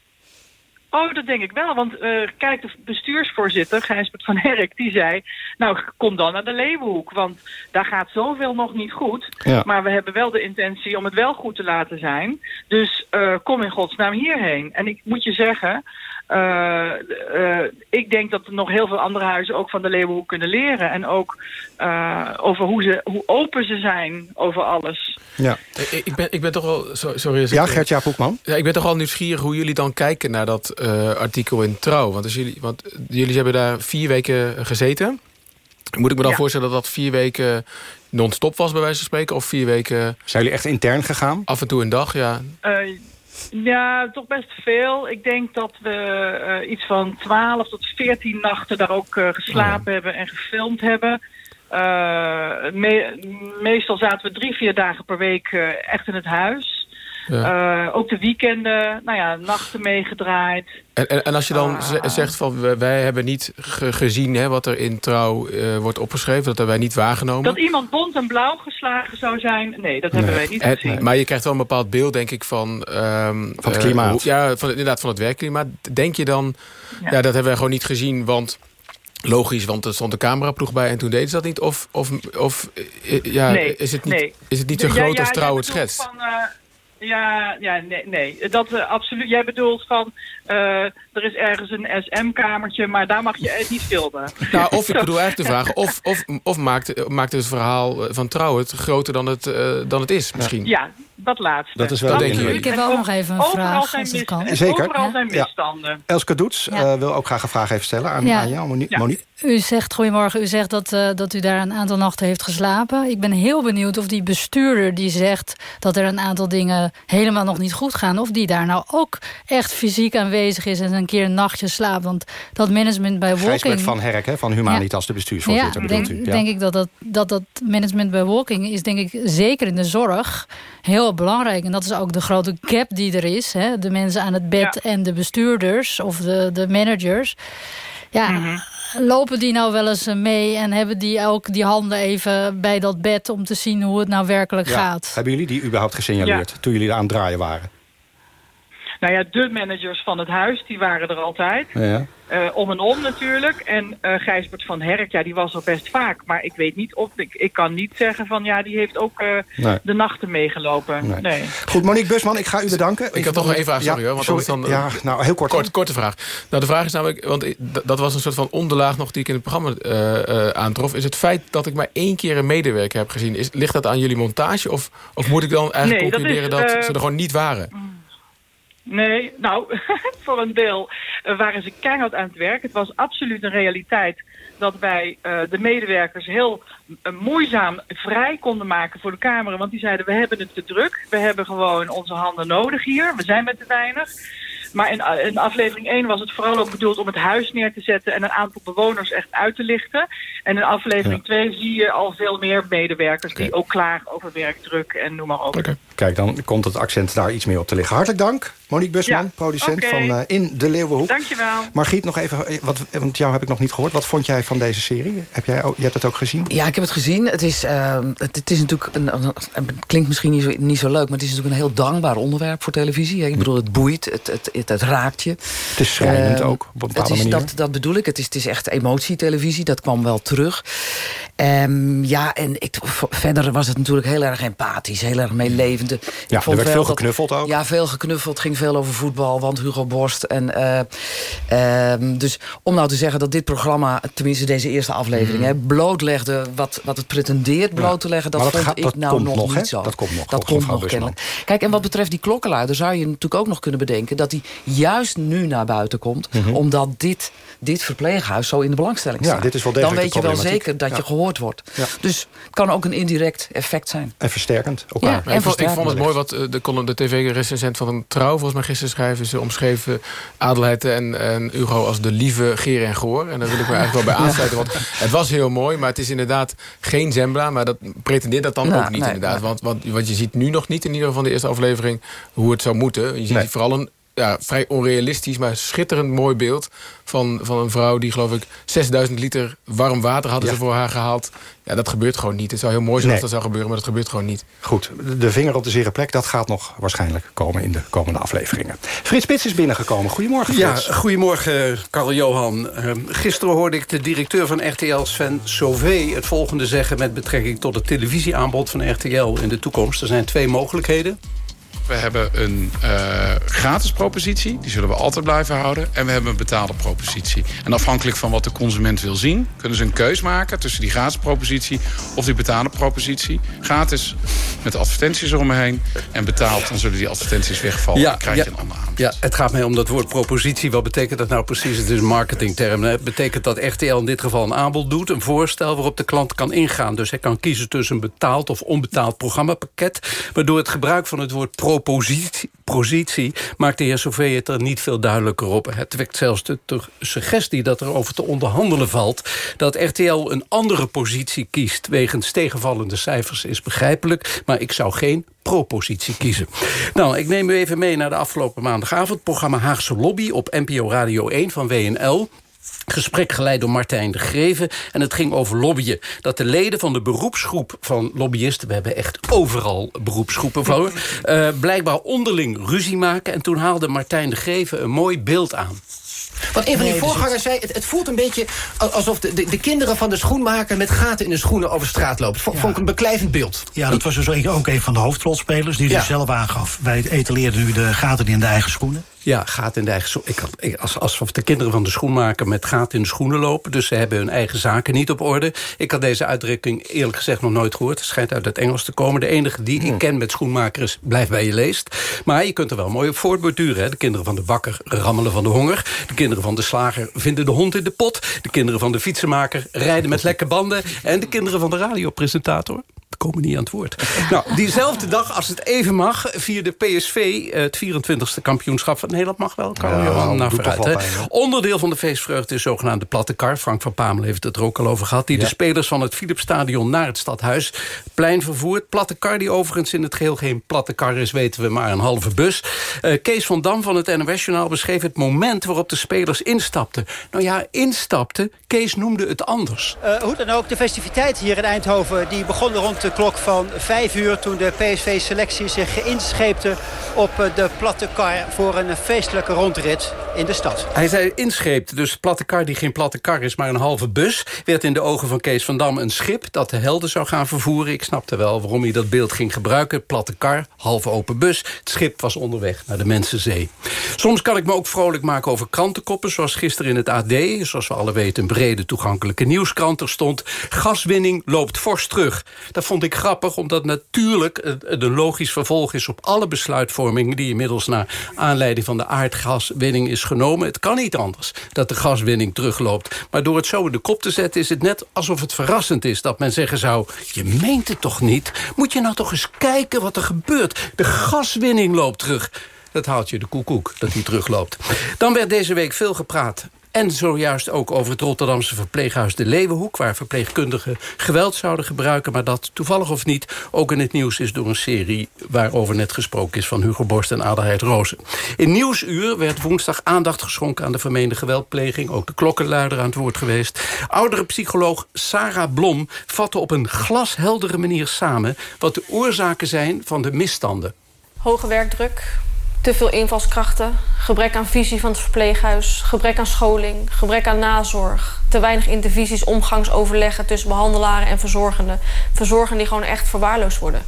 Oh, dat denk ik wel. Want uh, kijk, de bestuursvoorzitter, Gijsbert van Herk, die zei... nou, kom dan naar de Leeuwenhoek, want daar gaat zoveel nog niet goed. Ja. Maar we hebben wel de intentie om het wel goed te laten zijn. Dus uh, kom in godsnaam hierheen. En ik moet je zeggen... Uh, uh, ik denk dat er nog heel veel andere huizen ook van de Leeuwenhoek kunnen leren. En ook uh, over hoe, ze, hoe open ze zijn over alles. Ja. Ik, ben, ik ben toch wel... Sorry, ja, Gert-Jaap Hoekman. Ja, ik ben toch wel nieuwsgierig hoe jullie dan kijken naar dat artikel in Trouw. Want, als jullie, want jullie hebben daar vier weken gezeten. Moet ik me dan ja. voorstellen dat dat vier weken non-stop was, bij wijze van spreken? Of vier weken... Zijn jullie echt intern gegaan? Af en toe een dag, ja. Ja, toch best veel. Ik denk dat we uh, iets van 12 tot 14 nachten daar ook uh, geslapen oh, hebben en gefilmd hebben. Uh, me meestal zaten we drie, vier dagen per week echt in het huis. Ja. ook de weekenden, nou ja, nachten meegedraaid. En, en, en als je dan zegt van wij hebben niet ge gezien hè, wat er in trouw wordt opgeschreven, dat hebben wij niet waargenomen. Dat iemand bont en blauw geslagen zou zijn, nee, dat hebben nee. wij niet en, gezien. Maar je krijgt wel een bepaald beeld, denk ik, van... Um, van het klimaat. Uh, ja, van, inderdaad, van het werkklimaat. Denk je dan, ja. ja, dat hebben wij gewoon niet gezien, want... Logisch, want er stond een cameraploeg bij en toen deden ze dat niet. Of, of, of ja, nee, is het niet, nee. is het niet zo groot ja, als trouw het schetst? Van, uh, ja, ja, nee, nee. Dat uh, absoluut. Jij bedoelt van, uh, er is ergens een SM-kamertje, maar daar mag je niet filmen. Nou, of ik bedoel eigenlijk de vraag, of, of, of maakt, maakt het verhaal van trouw het groter dan het, uh, dan het is misschien? Ja, dat laatste. Dat is wel denk ik. Ik heb wel nog even een vraag, zijn als het kan. Zeker. Overal zijn misstanden. Ja. Elske Doets uh, wil ook graag een vraag even stellen aan, ja. aan jou, Monique. Monique. U zegt, goedemorgen, u zegt dat, uh, dat u daar een aantal nachten heeft geslapen. Ik ben heel benieuwd of die bestuurder die zegt dat er een aantal dingen helemaal nog niet goed gaan... of die daar nou ook echt fysiek aanwezig is en een keer een nachtje slaapt. Want dat management bij Walking... Gijsbert van Herk hè, van Humanitas, ja. de bestuursvoorzitter, ja, bedoelt denk, u. Ja, denk ik dat dat, dat dat management bij Walking is denk ik zeker in de zorg heel belangrijk. En dat is ook de grote gap die er is. Hè? De mensen aan het bed ja. en de bestuurders of de, de managers. Ja, mm -hmm. lopen die nou wel eens mee en hebben die ook die handen even bij dat bed... om te zien hoe het nou werkelijk ja. gaat? Hebben jullie die überhaupt gesignaleerd toen jullie aan het draaien waren? Nou ja, de managers van het huis, die waren er altijd. Ja. Uh, om en om natuurlijk. En uh, Gijsbert van Herk, ja, die was er best vaak. Maar ik weet niet of... Ik, ik kan niet zeggen van, ja, die heeft ook uh, nee. de nachten meegelopen. Nee. nee. Goed, Monique Busman, ik ga u bedanken. Ik had toch nog één vraag, sorry ja, hoor. Want sorry, dan, ja, nou, heel kort. kort korte vraag. Nou, de vraag is namelijk, want dat was een soort van onderlaag nog die ik in het programma aantrof. Is het feit dat ik maar één keer een medewerker heb gezien, is, ligt dat aan jullie montage? Of, of moet ik dan eigenlijk nee, concluderen dat, is, dat ze er gewoon niet waren? Nee, nou, (laughs) voor een deel waren ze keihard aan het werk. Het was absoluut een realiteit dat wij uh, de medewerkers heel uh, moeizaam vrij konden maken voor de camera. Want die zeiden, we hebben het te druk. We hebben gewoon onze handen nodig hier. We zijn met te weinig. Maar in, eh, in aflevering 1 was het vooral ook bedoeld om het huis neer te zetten... en een aantal bewoners echt uit te lichten. En in aflevering 2 zie je al veel meer medewerkers... die ook klagen over werkdruk en noem maar op. Kijk, dan komt het accent daar iets meer op te liggen. Hartelijk dank, Monique Busman, Ja, producent van uh, In de Leeuwenhoek. Dankjewel. Margriet, nog even, eh, wat, want jou heb ik nog niet gehoord. Wat vond jij van deze serie? Heb jij, ook- je hebt het ook gezien? Ja, ik heb het gezien. Het is, uh, het, het, is natuurlijk een, een, het klinkt misschien niet zo, niet zo leuk, maar het is natuurlijk een heel dankbaar onderwerp voor televisie. Ik bedoel, het boeit, het, het, het, het raakt je. Het is schrijnend Uh, ook, op een het is, manier. dat, dat bedoel ik. Het is, het is echt emotietelevisie. Dat kwam wel terug. Um, ja, en ik, verder was het natuurlijk heel erg empathisch, heel erg meelevend. Ik Ja, er werd veel dat- geknuffeld ook. Ja, veel geknuffeld. ging veel over voetbal, want Hugo Borst. En, uh, um, dus om nou te zeggen dat dit programma, tenminste deze eerste aflevering... Mhm. Hè, blootlegde wat, wat het pretendeert bloot te leggen... dat dat vond gaat- ik dat nou nog, niet zo. Dat komt nog, Dat komt nog kennelijk. Kijk, en wat betreft die klokkenluider zou je natuurlijk ook nog kunnen bedenken... dat die juist nu naar buiten komt... Mhm. omdat dit, dit verpleeghuis zo in de belangstelling Ja, staat. dit is wel Dan weet je wel zeker dat Ja. je gehoord wordt. Ja. Dus het kan ook een indirect effect zijn. En versterkend Ja, elkaar. en ik, vond, ik versterken. vond het mooi wat eh, de, de tv-recensent van Trouw... volgens mij gisteren schrijven. Ze omschreven Adelheid en, en Hugo als de lieve Geer en Goor. En daar wil ik me eigenlijk wel bij aansluiten. Want het was heel mooi, maar het is inderdaad geen Zembla. Maar dat pretendeert dat dan Nou, ook niet nee, inderdaad. nee. Want, want, want je ziet nu nog niet in ieder geval van de eerste aflevering... hoe het zou moeten. Je ziet Nee. vooral een ja, vrij onrealistisch, maar schitterend mooi beeld... Van, van een vrouw die, geloof ik, 6000 liter warm water hadden Ja. ze voor haar gehaald. Ja, dat gebeurt gewoon niet. Het zou heel mooi zijn Nee. als dat zou gebeuren, maar dat gebeurt gewoon niet. Goed, de vinger op de zere plek, dat gaat nog waarschijnlijk komen in de komende afleveringen. Frits Spits is binnengekomen. Goedemorgen, Ja, Frits. goedemorgen, Karl-Johan. Uh, gisteren hoorde ik de directeur van RTL, Sven Sauvé... het volgende zeggen met betrekking tot het televisieaanbod van RTL in de toekomst. Er zijn twee mogelijkheden. We hebben een uh, gratis propositie, die zullen we altijd blijven houden. En we hebben een betaalde propositie. En afhankelijk van wat de consument wil zien... kunnen ze een keus maken tussen die gratis propositie of die betaalde propositie. Gratis met advertenties eromheen. En betaald, dan zullen die advertenties wegvallen. Ja, dan krijg ja. je een ander aanbod. Ja, het gaat mij om dat woord propositie. Wat betekent dat nou precies? Het is een marketingterm. Het betekent dat RTL in dit geval een aanbod doet. Een voorstel waarop de klant kan ingaan. Dus hij kan kiezen tussen een betaald of onbetaald programmapakket. Waardoor het gebruik van het woord propositie, positie, maakt de heer Sauvé het er niet veel duidelijker op. Het wekt zelfs de, de suggestie dat er over te onderhandelen valt... dat RTL een andere positie kiest. Wegens tegenvallende cijfers is begrijpelijk. Maar ik zou geen propositie kiezen. Nou, ik neem u even mee naar de afgelopen maandagavond. Programma Haagse Lobby op NPO Radio 1 van WNL. Gesprek geleid door Martijn de Greven. En het ging over lobbyen. Dat de leden van de beroepsgroep van lobbyisten... we hebben echt overal beroepsgroepen voor... Uh, blijkbaar onderling ruzie maken. En toen haalde Martijn de Greven een mooi beeld aan. Want een van die voorgangers zei, het, het voelt een beetje alsof de, de, de, kinderen van de schoenmaker met gaten in de schoenen over straat lopen. Vond, ja. vond ik een beklijvend beeld. Ja, dat was dus ook een van de hoofdrolspelers die ja. zichzelf aangaf. Wij etaleerden nu de gaten in de eigen schoenen. Ja, gaten in de eigen schoenen. Ik had, ik, als, alsof de kinderen van de schoenmaker met gaten in de schoenen lopen. Dus ze hebben hun eigen zaken niet op orde. Ik had deze uitdrukking eerlijk gezegd nog nooit gehoord. Het schijnt uit het Engels te komen. De enige die Hmm. ik ken met schoenmaker is blijf bij je leest. Maar je kunt er wel mooi op voortborduren. Hè. De kinderen van de bakker rammelen van de honger. De kinderen van de slager vinden de hond in de pot. De kinderen van de fietsenmaker rijden met (laughs) lekke banden. En de kinderen van de radiopresentator komen niet aan het woord. (laughs) nou, diezelfde dag, als het even mag... vierde PSV eh, het 24e kampioenschap van Nederland. Mag wel, Karel Ja, Johan, naar vooruit. wel pijn? Onderdeel van de feestvreugde is zogenaamde platte kar. Frank van Pamel heeft het er ook al over gehad. Die de spelers van het Philipsstadion naar het stadhuis plein vervoert. Platte kar die overigens in het geheel geen platte kar is... weten we maar een halve bus. Eh, Kees van Dam van het NOS-journaal beschreef het moment... waarop de spelers instapten. Nou ja, instapten. Kees noemde het anders. Uh, hoe dan ook, de festiviteit hier in Eindhoven... die begonnen rond de klok van vijf uur... toen de PSV-selectie zich inscheepte op uh, de platte kar... voor een feestelijke rondrit in de stad. Hij zei inscheepte, dus platte kar die geen platte kar is... maar een halve bus, werd in de ogen van Kees van Dam een schip... dat de helden zou gaan vervoeren. Ik snapte wel waarom hij dat beeld ging gebruiken. Platte kar, halve open bus. Het schip was onderweg naar de Mensenzee. Soms kan ik me ook vrolijk maken over krantenkoppen... zoals gisteren in het AD, zoals we alle weten... een brede toegankelijke nieuwskrant. Er stond, gaswinning loopt fors terug. Vond ik grappig, omdat natuurlijk het een logisch vervolg is... op alle besluitvorming die inmiddels naar aanleiding van de aardgaswinning is genomen. Het kan niet anders dat de gaswinning terugloopt. Maar door het zo in de kop te zetten is het net alsof het verrassend is... dat men zeggen zou, je meent het toch niet? Moet je nou toch eens kijken wat er gebeurt? De gaswinning loopt terug. dat haalt je de koekoek dat hij terugloopt. Dan werd deze week veel gepraat en zojuist ook over het Rotterdamse verpleeghuis De Leeuwenhoek... waar verpleegkundigen geweld zouden gebruiken... maar dat toevallig of niet ook in het nieuws is door een serie... waarover net gesproken is van Hugo Borst en Adelheid Rozen. In Nieuwsuur werd woensdag aandacht geschonken aan de vermeende geweldpleging. Ook de klokkenluider aan het woord geweest. Oudere psycholoog Sarah Blom vatte op een glasheldere manier samen... wat de oorzaken zijn van de misstanden. Hoge werkdruk, te veel invalskrachten, gebrek aan visie van het verpleeghuis, gebrek aan scholing, gebrek aan nazorg, te weinig intervisies, omgangsoverleggen tussen behandelaren en verzorgenden. Verzorgenden die gewoon echt verwaarloosd worden.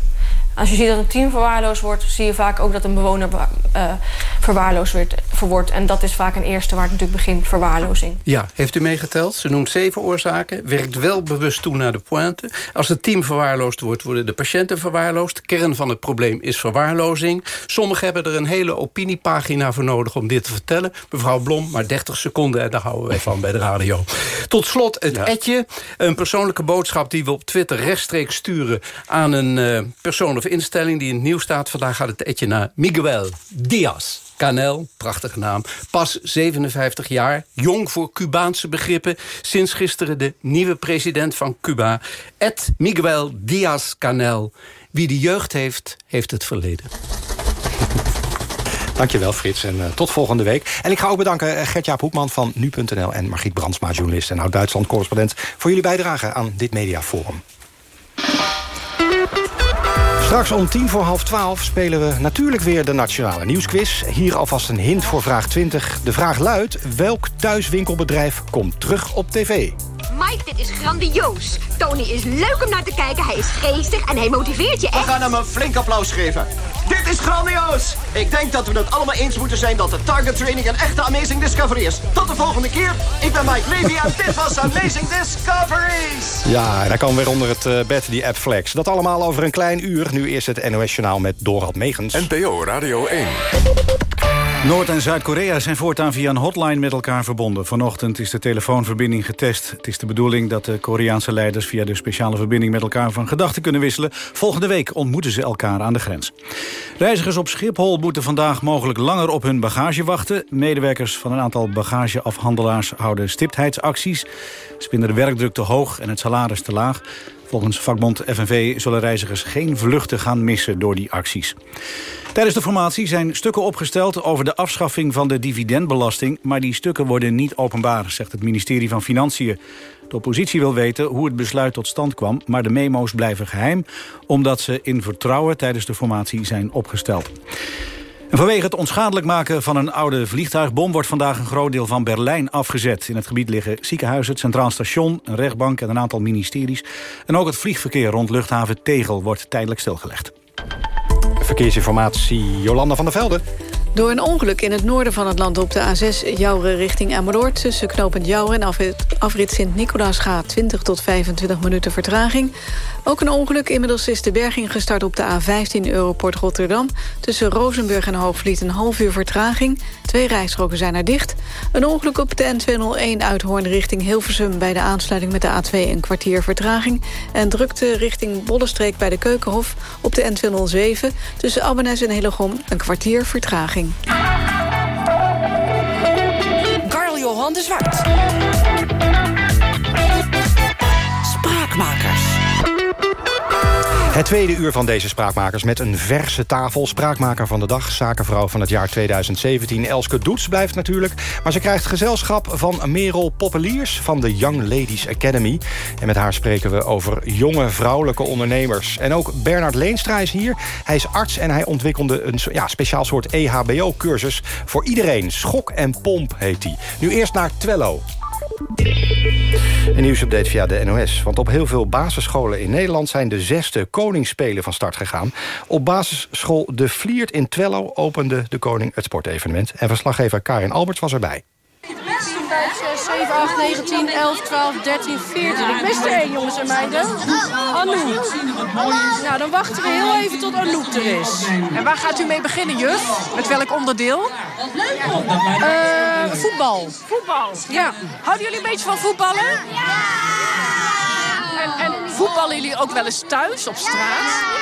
Als je ziet dat een team verwaarloosd wordt, zie je vaak ook dat een bewoner uh, verwaarloosd wordt. En dat is vaak een eerste waar het natuurlijk begint, verwaarlozing. Ja, heeft u meegeteld? Ze noemt zeven oorzaken. Werkt wel bewust toe naar de pointe. Als het team verwaarloosd wordt, worden de patiënten verwaarloosd. De kern van het probleem is verwaarlozing. Sommigen hebben er een hele opiniepagina voor nodig om dit te vertellen. Mevrouw Blom, maar 30 seconden en daar houden wij van bij de radio. Tot slot het etje. Een persoonlijke boodschap die we op Twitter rechtstreeks sturen aan een uh, persoon of instelling die in het nieuws staat. Vandaag gaat het etje naar Miguel Diaz. Canel, prachtige naam. Pas 57 jaar, jong voor Cubaanse begrippen. Sinds gisteren de nieuwe president van Cuba. Ed Miguel Diaz Canel. Wie de jeugd heeft, heeft het verleden. Dankjewel Frits en uh, tot volgende week. En ik ga ook bedanken uh, Gert-Jaap Hoekman van Nu.nl... en Margriet Brandsma, journalist en oud-Duitsland-correspondent... voor jullie bijdrage aan dit mediaforum. Straks om tien voor half twaalf spelen we natuurlijk weer de Nationale Nieuwsquiz. Hier alvast een hint voor vraag 20. De vraag luidt, welk thuiswinkelbedrijf komt terug op tv? Mike, dit is grandioos. Tony is leuk om naar te kijken, hij is geestig en hij motiveert je echt. We gaan hem een flink applaus geven. Dit is grandioos! Ik denk dat we het allemaal eens moeten zijn dat de target training een echte Amazing Discovery is. Tot de volgende keer. Ik ben Mike Levy en dit was Amazing Discoveries. Ja, daar kan weer onder het uh, bed die app Flex. Dat allemaal over een klein uur. Nu eerst het NOS Journaal met Dorald Megens. NPO Radio 1. Noord- en Zuid-Korea zijn voortaan via een hotline met elkaar verbonden. Vanochtend is de telefoonverbinding getest. Het is de bedoeling dat de Koreaanse leiders via de speciale verbinding met elkaar van gedachten kunnen wisselen. Volgende week ontmoeten ze elkaar aan de grens. Reizigers op Schiphol moeten vandaag mogelijk langer op hun bagage wachten. Medewerkers van een aantal bagageafhandelaars houden stiptheidsacties. Ze de werkdruk te hoog en het salaris te laag. Volgens vakbond FNV zullen reizigers geen vluchten gaan missen door die acties. Tijdens de formatie zijn stukken opgesteld over de afschaffing van de dividendbelasting... maar die stukken worden niet openbaar, zegt het ministerie van Financiën. De oppositie wil weten hoe het besluit tot stand kwam... maar de memo's blijven geheim, omdat ze in vertrouwen tijdens de formatie zijn opgesteld. En vanwege het onschadelijk maken van een oude vliegtuigbom... wordt vandaag een groot deel van Berlijn afgezet. In het gebied liggen ziekenhuizen, het Centraal Station... een rechtbank en een aantal ministeries. En ook het vliegverkeer rond luchthaven Tegel wordt tijdelijk stilgelegd. Verkeersinformatie, Jolanda van der Velde. Door een ongeluk in het noorden van het land op de A6 Jouren richting Emmeloord... tussen knooppunt Jouren en afrit, afrit Sint-Nicolaas gaat 20 tot 25 minuten vertraging. Ook een ongeluk. Inmiddels is de berging gestart op de A15 Europort Rotterdam. Tussen Rozenburg en Hoogvliet een half uur vertraging. Twee rijstroken zijn er dicht. Een ongeluk op de N201 uit Hoorn richting Hilversum... bij de aansluiting met de A2 een kwartier vertraging. En drukte richting Bollestreek bij de Keukenhof op de N207... tussen Abbenes en Hillegom een kwartier vertraging. Karl Johan de Zwart. Het tweede uur van deze Spraakmakers met een verse tafel. Spraakmaker van de dag, zakenvrouw van het jaar 2017. Elske Doets blijft natuurlijk. Maar ze krijgt gezelschap van Merel Poppeliers van de Young Ladies Academy. En met haar spreken we over jonge vrouwelijke ondernemers. En ook Bernard Leenstra is hier. Hij is arts en hij ontwikkelde een ja, speciaal soort EHBO-cursus voor iedereen. Schok en pomp heet die. Nu eerst naar Twello. Een nieuwsupdate via de NOS. Want op heel veel basisscholen in Nederland... zijn de zesde koningsspelen van start gegaan. Op basisschool De Vliert in Twello opende de koning het sportevenement. En verslaggever Karin Alberts was erbij. 7, 8, 9, 10, 11, 12, 13, 14. Ik wist er één, jongens en meiden. Anouk. Nou, dan wachten we heel even tot Anouk er is. En waar gaat u mee beginnen, juf? Met welk onderdeel? Uh, voetbal. Voetbal? Ja. Houden jullie een beetje van voetballen? Ja! En, en voetballen jullie ook wel eens thuis, op straat?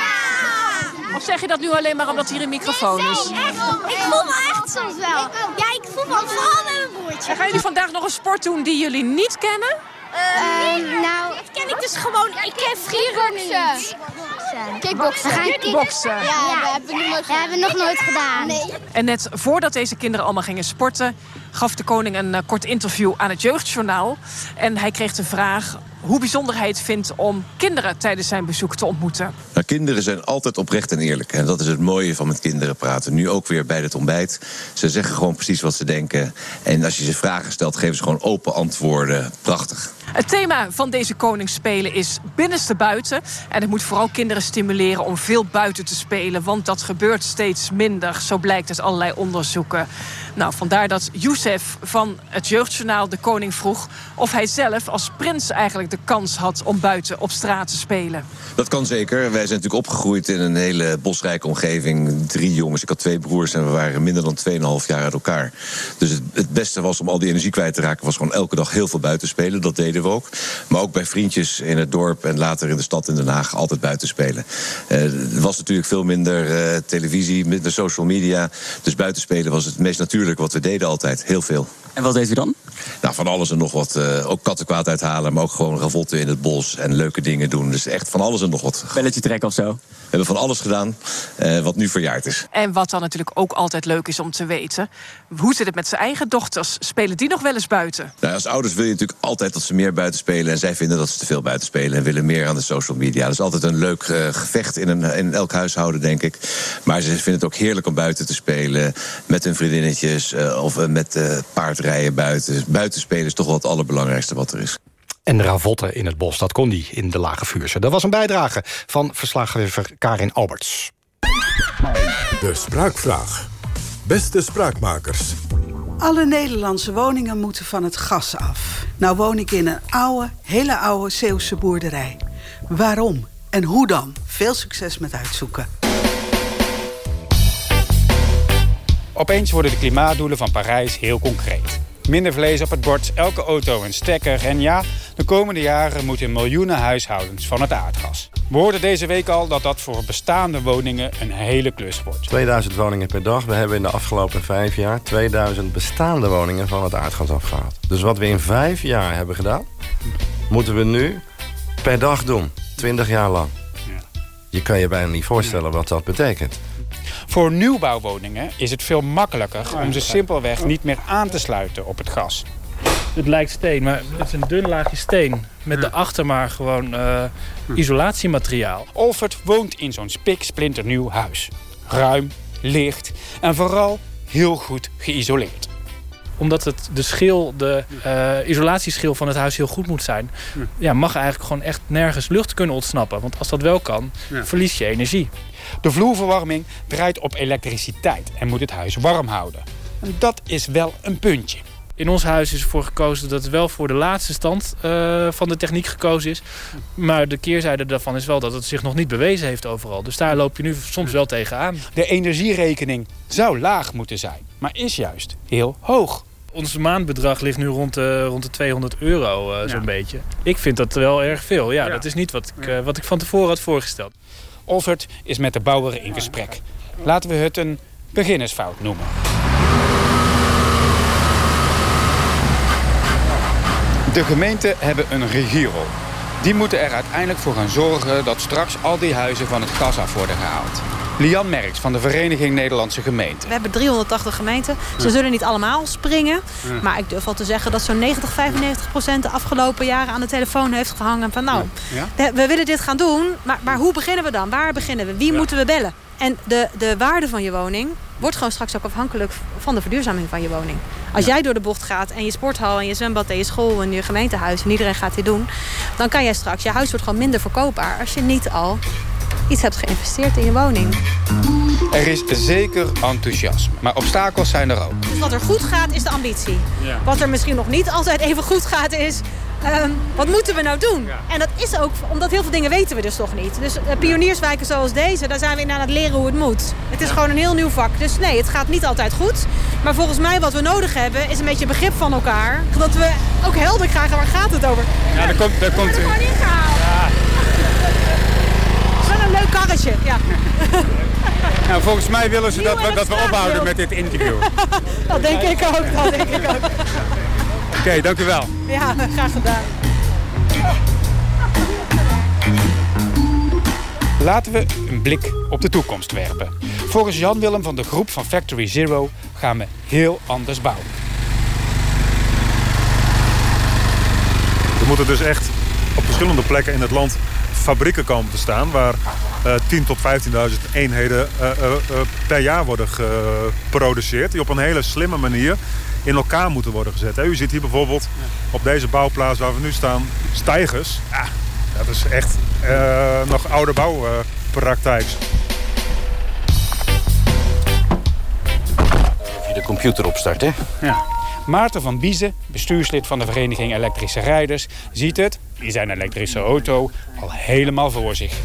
Of zeg je dat nu alleen maar omdat hier een microfoon is? Nee, echt. Ik voel me echt soms wel. Ja, ik voel me vooral. En gaan jullie vandaag nog een sport doen die jullie niet kennen? Uh, nou, dat ken ik dus gewoon. Ik ken kickboksen. Kickboksen. We gaan kickboksen. Ja, dat hebben we, nog, hebben we nog nooit gedaan. Nee. En net voordat deze kinderen allemaal gingen sporten... gaf de koning een uh, kort interview aan het Jeugdjournaal. En hij kreeg de vraag hoe bijzonder hij het vindt om kinderen tijdens zijn bezoek te ontmoeten. Nou, kinderen zijn altijd oprecht en eerlijk. En dat is het mooie van met kinderen praten. Nu ook weer bij het ontbijt. Ze zeggen gewoon precies wat ze denken. En als je ze vragen stelt, geven ze gewoon open antwoorden. Prachtig. Het thema van deze Koningsspelen is binnenste buiten. En het moet vooral kinderen stimuleren om veel buiten te spelen. Want dat gebeurt steeds minder, zo blijkt uit allerlei onderzoeken. Nou, vandaar dat Youssef van het Jeugdjournaal de koning vroeg... of hij zelf als prins eigenlijk de kans had om buiten op straat te spelen. Dat kan zeker. Wij zijn natuurlijk opgegroeid in een hele bosrijke omgeving. Drie jongens, ik had twee broers en we waren minder dan 2,5 jaar uit elkaar. Dus het, het beste was om al die energie kwijt te raken... was gewoon elke dag heel veel buiten spelen. Dat deden we ook. Maar ook bij vriendjes in het dorp en later in de stad in Den Haag... altijd buiten spelen. Uh, er was natuurlijk veel minder uh, televisie, minder social media. Dus buiten spelen was het meest natuurlijk wat we deden altijd. Heel veel. En wat deed u dan? Nou, van alles en nog wat. Uh, ook kattenkwaad uithalen, maar ook gewoon ravotten in het bos en leuke dingen doen. Dus echt van alles en nog wat. Belletje trekken of zo? We hebben van alles gedaan uh, wat nu verjaard is. En wat dan natuurlijk ook altijd leuk is om te weten... hoe zit het met zijn eigen dochters? Spelen die nog wel eens buiten? Nou, als ouders wil je natuurlijk altijd dat ze meer buiten spelen... en zij vinden dat ze te veel buiten spelen en willen meer aan de social media. Dat is altijd een leuk uh, gevecht in, een, in elk huishouden, denk ik. Maar ze vinden het ook heerlijk om buiten te spelen... met hun vriendinnetjes uh, of met paardrijden buiten. Buiten spelen is toch wel het allerbelangrijkste wat er is. En ravotten in het bos, dat kon die in de Lage Vuurse. Dat was een bijdrage van verslaggever Karin Alberts. De spraakvraag. Beste spraakmakers. Alle Nederlandse woningen moeten van het gas af. Nou woon ik in een oude, hele oude Zeeuwse boerderij. Waarom en hoe dan? Veel succes met uitzoeken. Opeens worden de klimaatdoelen van Parijs heel concreet. Minder vlees op het bord, elke auto een stekker. En ja, de komende jaren moeten miljoenen huishoudens van het aardgas. We hoorden deze week al dat dat voor bestaande woningen een hele klus wordt. 2000 woningen per dag. We hebben in de afgelopen vijf jaar 2000 bestaande woningen van het aardgas afgehaald. Dus wat we in vijf jaar hebben gedaan, moeten we nu per dag doen. 20 jaar lang. Je kan je bijna niet voorstellen wat dat betekent. Voor nieuwbouwwoningen is het veel makkelijker om ze simpelweg niet meer aan te sluiten op het gas. Het lijkt steen, maar het is een dun laagje steen. Met de achter maar gewoon uh, isolatiemateriaal. Olfert woont in zo'n spiksplinternieuw huis. Ruim, licht en vooral heel goed geïsoleerd omdat het de schil, de uh, isolatieschil van het huis heel goed moet zijn... Ja, mag eigenlijk gewoon echt nergens lucht kunnen ontsnappen. Want als dat wel kan, ja. verlies je energie. De vloerverwarming draait op elektriciteit en moet het huis warm houden. En dat is wel een puntje. In ons huis is ervoor gekozen dat het wel voor de laatste stand uh, van de techniek gekozen is. Maar de keerzijde daarvan is wel dat het zich nog niet bewezen heeft overal. Dus daar loop je nu soms wel tegenaan. De energierekening zou laag moeten zijn, maar is juist heel hoog. Ons maandbedrag ligt nu rond de, rond de 200 euro uh, zo'n ja. beetje. Ik vind dat wel erg veel. Ja, ja. dat is niet wat ik, uh, wat ik van tevoren had voorgesteld. Olvert is met de bouwer in gesprek. Laten we het een beginnersfout noemen. De gemeenten hebben een regierol. Die moeten er uiteindelijk voor gaan zorgen dat straks al die huizen van het gas af worden gehaald. Lian Merks van de Vereniging Nederlandse Gemeenten. We hebben 380 gemeenten. Ze ja. zullen niet allemaal springen. Ja. Maar ik durf al te zeggen dat zo'n 90, 95 procent de afgelopen jaren aan de telefoon heeft gehangen. Van nou, ja. we willen dit gaan doen. Maar, maar hoe beginnen we dan? Waar beginnen we? Wie moeten we bellen? En de, de waarde van je woning wordt gewoon straks ook afhankelijk van de verduurzaming van je woning. Als jij door de bocht gaat en je sporthal en je zwembad en je school en je gemeentehuis en iedereen gaat dit doen, dan kan jij straks, je huis wordt gewoon minder verkoopbaar als je niet al iets hebt geïnvesteerd in je woning. Er is zeker enthousiasme, maar obstakels zijn er ook. Dus wat er goed gaat is de ambitie. Ja. Wat er misschien nog niet altijd even goed gaat is... Um, wat moeten we nou doen? Ja. En dat is ook, omdat heel veel dingen weten we dus toch niet. Dus uh, pionierswijken zoals deze, daar zijn we in aan het leren hoe het moet. Het is ja. gewoon een heel nieuw vak. Dus nee, het gaat niet altijd goed. Maar volgens mij wat we nodig hebben, is een beetje begrip van elkaar. Dat we ook helder krijgen, waar gaat het over? Ja, daar komt... Daar komt... gewoon ingehaald. Ja. Leuk karretje, ja. (laughs) Nou, volgens mij willen ze dat we, dat we ophouden met dit interview. (laughs) dat denk ik ook, dat denk ik ook. Oké, dank u wel. Ja, graag gedaan. Laten we een blik op de toekomst werpen. Volgens Jan Willem van de groep van Factory Zero gaan we heel anders bouwen. Er moeten dus echt op verschillende plekken in het land fabrieken komen te staan... waar uh, 10 tot 15.000 eenheden uh, uh, per jaar worden geproduceerd... die op een hele slimme manier in elkaar moeten worden gezet. U ziet hier bijvoorbeeld op deze bouwplaats waar we nu staan stijgers. Ja, dat is echt nog oude bouwpraktijk. Even de computer opstarten. Ja. Maarten van Biezen, bestuurslid van de Vereniging Elektrische Rijders... ziet het, in zijn elektrische auto, al helemaal voor zich.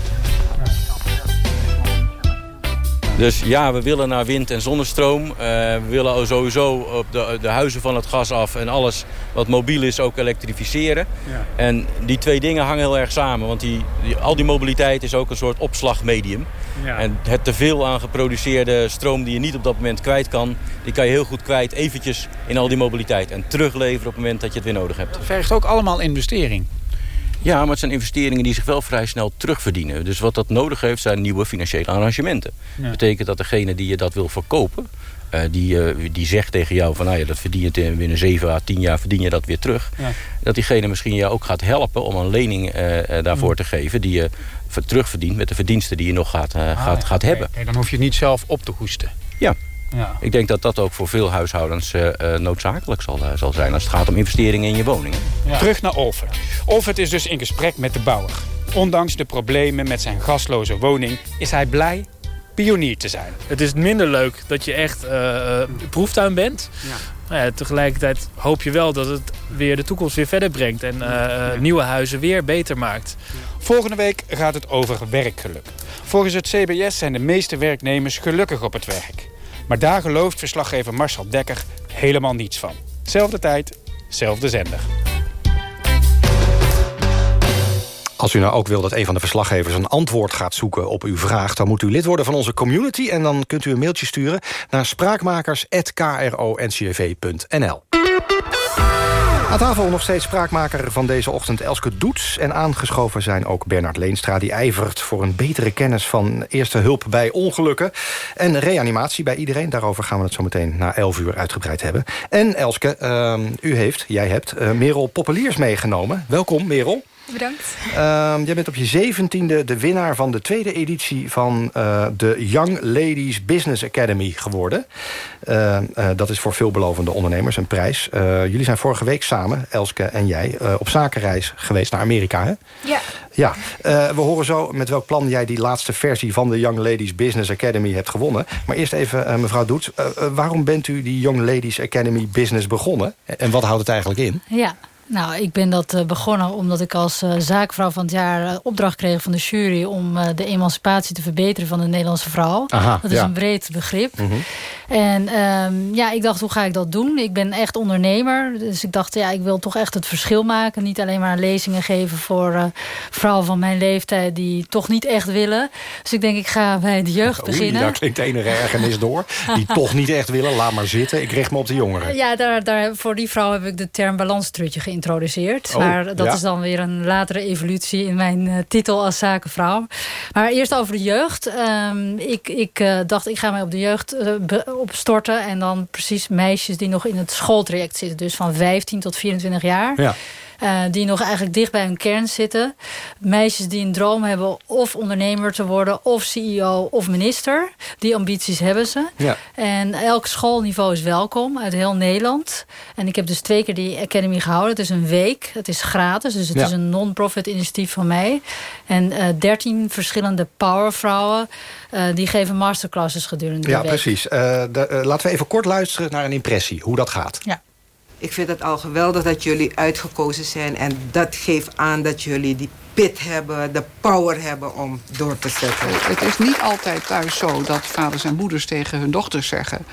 Dus ja, we willen naar wind- en zonnestroom. Uh, we willen sowieso op de, de, huizen van het gas af en alles wat mobiel is ook elektrificeren. Ja. En die twee dingen hangen heel erg samen. Want die, die, al die mobiliteit is ook een soort opslagmedium. Ja. En het teveel aan geproduceerde stroom die je niet op dat moment kwijt kan... die kan je heel goed kwijt eventjes in al die mobiliteit. En terugleveren op het moment dat je het weer nodig hebt. Het vergt ook allemaal investering. Ja, maar het zijn investeringen die zich wel vrij snel terugverdienen. Dus wat dat nodig heeft zijn nieuwe financiële arrangementen. Dat betekent dat degene die je dat wil verkopen... Uh, die, uh, die zegt tegen jou van nou ja, dat verdien je binnen 7 à 10 jaar verdien je dat weer terug. Ja. Dat diegene misschien jou ook gaat helpen om een lening uh, daarvoor mm. te geven... die je terugverdient met de verdiensten die je nog gaat, ah, gaat, ja. gaat hebben. Nee, dan hoef je het niet zelf op te hoesten. Ja, ja. Ik denk dat dat ook voor veel huishoudens uh, noodzakelijk zal, uh, zal zijn... als het gaat om investeringen in je woningen. Ja. Terug naar Olfert. Olfert is dus in gesprek met de bouwer. Ondanks de problemen met zijn gasloze woning... is hij blij pionier te zijn. Het is minder leuk dat je echt uh, proeftuin bent. Ja. Nou ja, tegelijkertijd hoop je wel dat het weer de toekomst weer verder brengt... en uh, nieuwe huizen weer beter maakt. Volgende week gaat het over werkgeluk. Volgens het CBS zijn de meeste werknemers gelukkig op het werk. Maar daar gelooft verslaggever Marcel Dekker helemaal niets van. Zelfde tijd, zelfde zender. Als u nou ook wil dat een van de verslaggevers een antwoord gaat zoeken op uw vraag... dan moet u lid worden van onze community en dan kunt u een mailtje sturen... naar spraakmakers.kro.ncv.nl. Aan tafel nog steeds spraakmaker van deze ochtend Elske Doets. En aangeschoven zijn ook Bernard Leenstra... die ijvert voor een betere kennis van eerste hulp bij ongelukken... en reanimatie bij iedereen. Daarover gaan we het zo meteen na 11 uur uitgebreid hebben. En Elske, uh, u heeft, jij hebt uh, Merel Poppeliers meegenomen. Welkom, Merel. Bedankt. Uh, jij bent op je zeventiende de winnaar van de tweede editie... van uh, de Young Ladies Business Academy geworden. Uh, dat is voor veelbelovende ondernemers een prijs. jullie zijn vorige week samen, Elske en jij... op zakenreis geweest naar Amerika, hè? Ja. Ja, we horen zo met welk plan jij die laatste versie... van de Young Ladies Business Academy hebt gewonnen. Maar eerst even, mevrouw Doets... waarom bent u die Young Ladies Academy Business begonnen? En wat houdt het eigenlijk in? Ja, nou, ik ben dat uh, begonnen omdat ik als uh, zaakvrouw van het jaar uh, opdracht kreeg van de jury om de emancipatie te verbeteren van de Nederlandse vrouw. Aha, dat is ja. een breed begrip. Mm -hmm. En um, ja, ik dacht, hoe ga ik dat doen? Ik ben echt ondernemer. Dus ik dacht, ja, ik wil toch echt het verschil maken. Niet alleen maar lezingen geven voor vrouwen van mijn leeftijd die toch niet echt willen. Dus ik denk, ik ga bij de jeugd Oei, beginnen. daar klinkt enige ergernis door. Die (laughs) toch niet echt willen, laat maar zitten. Ik richt me op de jongeren. Ja, daar, daar, voor die vrouw heb ik de term balanstrutje geïntroduceerd. Oh, maar dat ja. is dan weer een latere evolutie in mijn uh, titel als zakenvrouw. Maar eerst over de jeugd. Um, ik ik uh, dacht, ik ga mij op de jeugd uh, opstorten. En dan precies meisjes die nog in het schooltraject zitten. Dus van 15 tot 24 jaar. Ja. Uh, die nog eigenlijk dicht bij hun kern zitten. Meisjes die een droom hebben of ondernemer te worden... of CEO of minister. Die ambities hebben ze. Ja. En elk schoolniveau is welkom uit heel Nederland. En ik heb dus twee keer die academy gehouden. Het is een week, het is gratis. Dus het Ja. is een non-profit initiatief van mij. En uh, 13 verschillende powervrouwen... Uh, die geven masterclasses gedurende Ja, de week. precies. Uh, de, uh, laten we even kort luisteren naar een impressie. Hoe dat gaat. Ja. Ik vind het al geweldig dat jullie uitgekozen zijn. En dat geeft aan dat jullie die pit hebben, de power hebben om door te zetten. Het is niet altijd thuis zo dat vaders en moeders tegen hun dochters zeggen...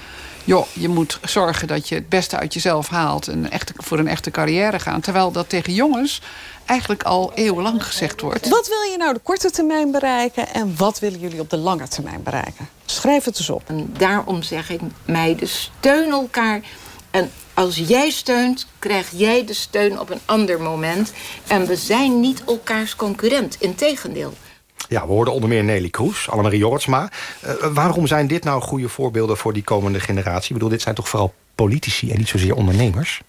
joh, je moet zorgen dat je het beste uit jezelf haalt... en echte, voor een echte carrière gaan. Terwijl dat tegen jongens eigenlijk al eeuwenlang gezegd wordt. Wat wil je nou de korte termijn bereiken... en wat willen jullie op de lange termijn bereiken? Schrijf het eens op. En daarom zeg ik meiden, steun elkaar... En als jij steunt, krijg jij de steun op een ander moment. En we zijn niet elkaars concurrent, integendeel. Ja, we hoorden onder meer Nelly Kroes, Annemarie Jortsma. Uh, waarom zijn dit nou goede voorbeelden voor die komende generatie? Ik bedoel, dit zijn toch vooral politici en niet zozeer ondernemers?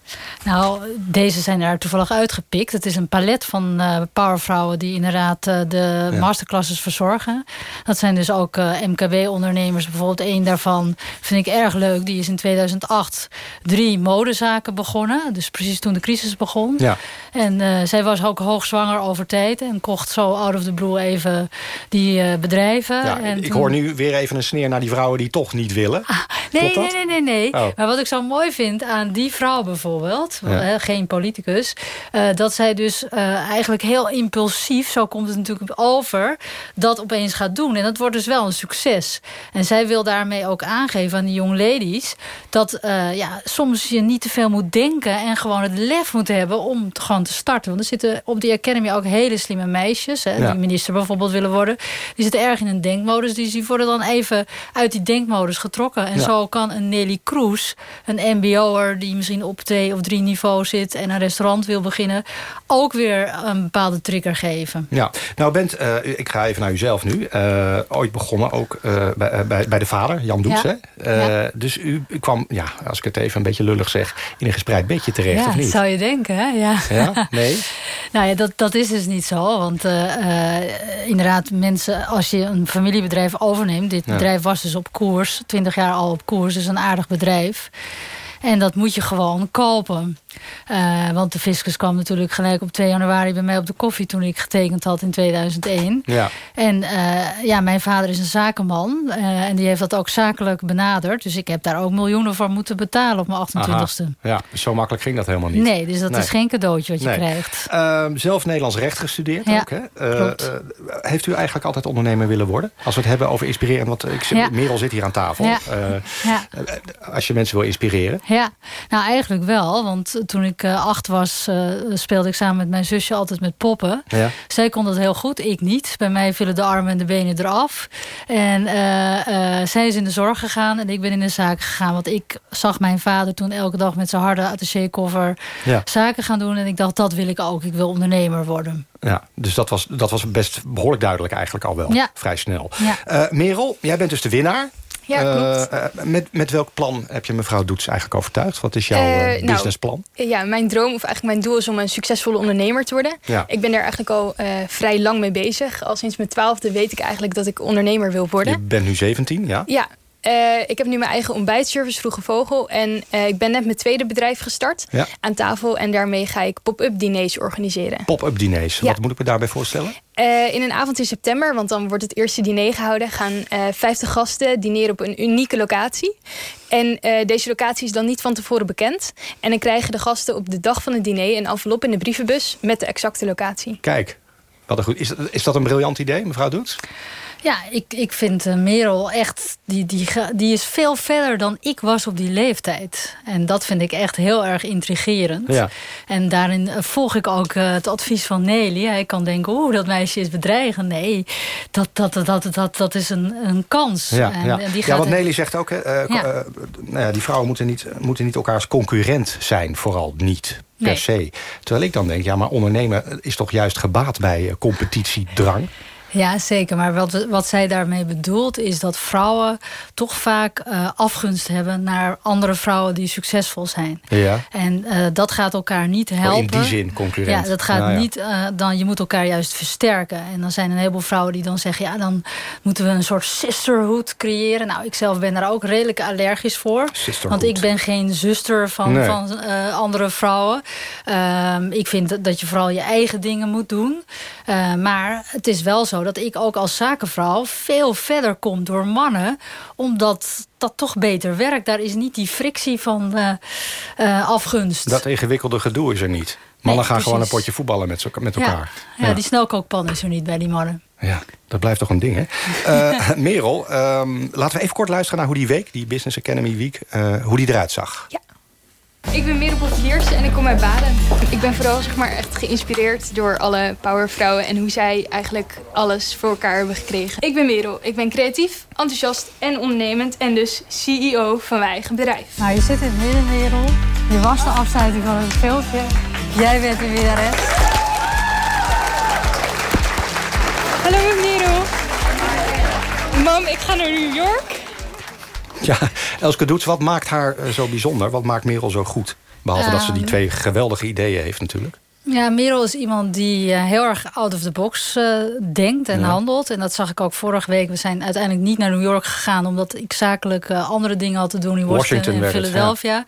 Nou, deze zijn er toevallig uitgepikt. Het is een palet van uh, powervrouwen die inderdaad uh, de ja. masterclasses verzorgen. Dat zijn dus ook uh, MKB-ondernemers. Bijvoorbeeld één daarvan vind ik erg leuk. Die is in 2008 drie modezaken begonnen. Dus precies toen de crisis begon. Ja. En zij was ook hoogzwanger over tijd. En kocht zo out of the blue even die bedrijven. Ja, en ik toen... hoor nu weer even een sneer naar die vrouwen die toch niet willen. Ah, nee, nee, nee, nee, nee. Oh. Maar wat ik zo mooi vind aan die vrouw bijvoorbeeld... Ja. geen politicus... Uh, dat zij dus uh, eigenlijk heel impulsief... zo komt het natuurlijk over... dat opeens gaat doen. En dat wordt dus wel een succes. En zij wil daarmee ook aangeven aan die young ladies... dat uh, ja, soms je niet te veel moet denken... en gewoon het lef moet hebben om te, gewoon te starten. Want er zitten op die Academy ook hele slimme meisjes... Hè, ja. die minister bijvoorbeeld willen worden. Die zitten erg in een denkmodus. Dus die worden dan even uit die denkmodus getrokken. En ja. zo kan een Nelly Kroes een mbo'er die misschien op twee of drie niveaus zit... en een restaurant wil beginnen, ook weer een bepaalde trigger geven. Ja, nou Bent, uh, ik ga even naar uzelf nu. Uh, ooit begonnen ook uh, bij, bij, bij, de vader, Jan Doets. Ja. Ja. Dus u, kwam, ja, als ik het even een beetje lullig zeg... in een gespreid bedje terecht, ja, of niet? dat zou je denken, hè? Ja. ja? Nee? (laughs) nou ja, dat, dat is dus niet zo. Want inderdaad, mensen, als je een familiebedrijf overneemt... dit bedrijf was dus op koers, 20 jaar al op koers... dus een aardig bedrijf... En dat moet je gewoon kopen. Uh, want de fiscus kwam natuurlijk gelijk op 2 januari bij mij op de koffie... toen ik getekend had in 2001. Ja. En uh, ja, mijn vader is een zakenman. Uh, en die heeft dat ook zakelijk benaderd. Dus ik heb daar ook miljoenen voor moeten betalen op mijn 28ste. Ja, zo makkelijk ging dat helemaal niet. Nee, dus dat nee. is geen cadeautje wat je nee. krijgt. Ehm, zelf Nederlands recht gestudeerd ja, ook, hè? heeft u eigenlijk altijd ondernemer willen worden? Als we het hebben over inspireren. Want ik, ja. Merel zit hier aan tafel. Ja. als je mensen wil inspireren. Ja, nou eigenlijk wel. Want toen ik uh, acht was, uh, speelde ik samen met mijn zusje altijd met poppen. Ja. Zij kon dat heel goed, ik niet. Bij mij vielen de armen en de benen eraf. En uh, zij is in de zorg gegaan en ik ben in de zaak gegaan. Want ik zag mijn vader toen elke dag met zijn harde attachekoffer ja. zaken gaan doen. En ik dacht, dat wil ik ook. Ik wil ondernemer worden. Ja, dus dat was, dat was best behoorlijk duidelijk eigenlijk al wel. Ja. Vrij snel. Ja. Merel, jij bent dus de winnaar. Ja, klopt. Uh, met, met welk plan heb je mevrouw Doets eigenlijk overtuigd? Wat is jouw uh, nou, businessplan? Ja, mijn droom, of eigenlijk mijn doel is om een succesvolle ondernemer te worden. Ja. Ik ben daar eigenlijk al vrij lang mee bezig. Al sinds mijn twaalfde weet ik eigenlijk dat ik ondernemer wil worden. Je bent nu 17, ja? Ja. Uh, ik heb nu mijn eigen ontbijtservice Vroege Vogel. En uh, ik ben net mijn tweede bedrijf gestart ja. aan tafel. En daarmee ga ik pop-up diners organiseren. Pop-up diners, ja. wat moet ik me daarbij voorstellen? Uh, in een avond in september, want dan wordt het eerste diner gehouden... gaan 50 gasten dineren op een unieke locatie. En deze locatie is dan niet van tevoren bekend. En dan krijgen de gasten op de dag van het diner... een envelop in de brievenbus met de exacte locatie. Kijk, wat een goed. Is, is dat een briljant idee, mevrouw Doets? Ja, ik, ik vind uh, Merel echt... Die, die, die is veel verder dan ik was op die leeftijd. En dat vind ik echt heel erg intrigerend. Ja. En daarin uh, volg ik ook uh, het advies van Nelly. Hij kan denken, oeh, dat meisje is bedreigend. Nee, dat, dat, dat, dat, dat, is een, een kans. Ja, en, ja. en die ja wat Nelly zegt ook... Hè, ja. nou ja, die vrouwen moeten niet, moeten niet elkaars concurrent zijn. Vooral niet per nee. se. Terwijl ik dan denk, ja, maar ondernemen is toch juist gebaat bij competitiedrang? Ja, zeker. Maar wat, wat zij daarmee bedoelt is dat vrouwen toch vaak uh, afgunst hebben naar andere vrouwen die succesvol zijn. Ja. En uh, dat gaat elkaar niet helpen. Oh, in die zin, concurrent. Ja, dat gaat nou, ja. niet. Uh, dan, je moet elkaar juist versterken. En dan zijn een heleboel vrouwen die dan zeggen, ja, dan moeten we een soort sisterhood creëren. Nou, ik zelf ben daar ook redelijk allergisch voor. Want ik ben geen zuster van, nee. van andere vrouwen. ik vind dat je vooral je eigen dingen moet doen. maar het is wel zo nou dat ik ook als zakenvrouw veel verder kom door mannen. Omdat dat toch beter werkt. Daar is niet die frictie van uh, uh, afgunst. Dat ingewikkelde gedoe is er niet. Mannen gaan gewoon een potje voetballen met, met elkaar. Ja, ja, die snelkookpan is er niet bij die mannen. Ja, dat blijft toch een ding, hè? Uh, (laughs) Merel, um, laten we even kort luisteren naar hoe die week... die Business Academy Week, uh, hoe die eruit zag. Ja. Ik ben Merel Pottiers en ik kom uit Baden. Ik ben vooral zeg maar, echt geïnspireerd door alle powervrouwen... en hoe zij eigenlijk alles voor elkaar hebben gekregen. Ik ben Merel. Ik ben creatief, enthousiast en ondernemend... en dus CEO van mijn eigen bedrijf. Nou, je zit in het midden, Merel. Je was de afsluiting van het filmpje. Jij bent de winnares. Hallo Merel. Mam, ik ga naar New York. Ja, Elske Doets, wat maakt haar eh, zo bijzonder? Wat maakt Merel zo goed? Behalve dat ze die Ehm. twee geweldige ideeën heeft natuurlijk. Ja, Merel is iemand die eh, heel erg out of the box eh, denkt en Ja. handelt. En dat zag ik ook vorige week. We zijn uiteindelijk niet naar New York gegaan... omdat ik zakelijk eh, andere dingen had te doen in Washington, Washington en Philadelphia.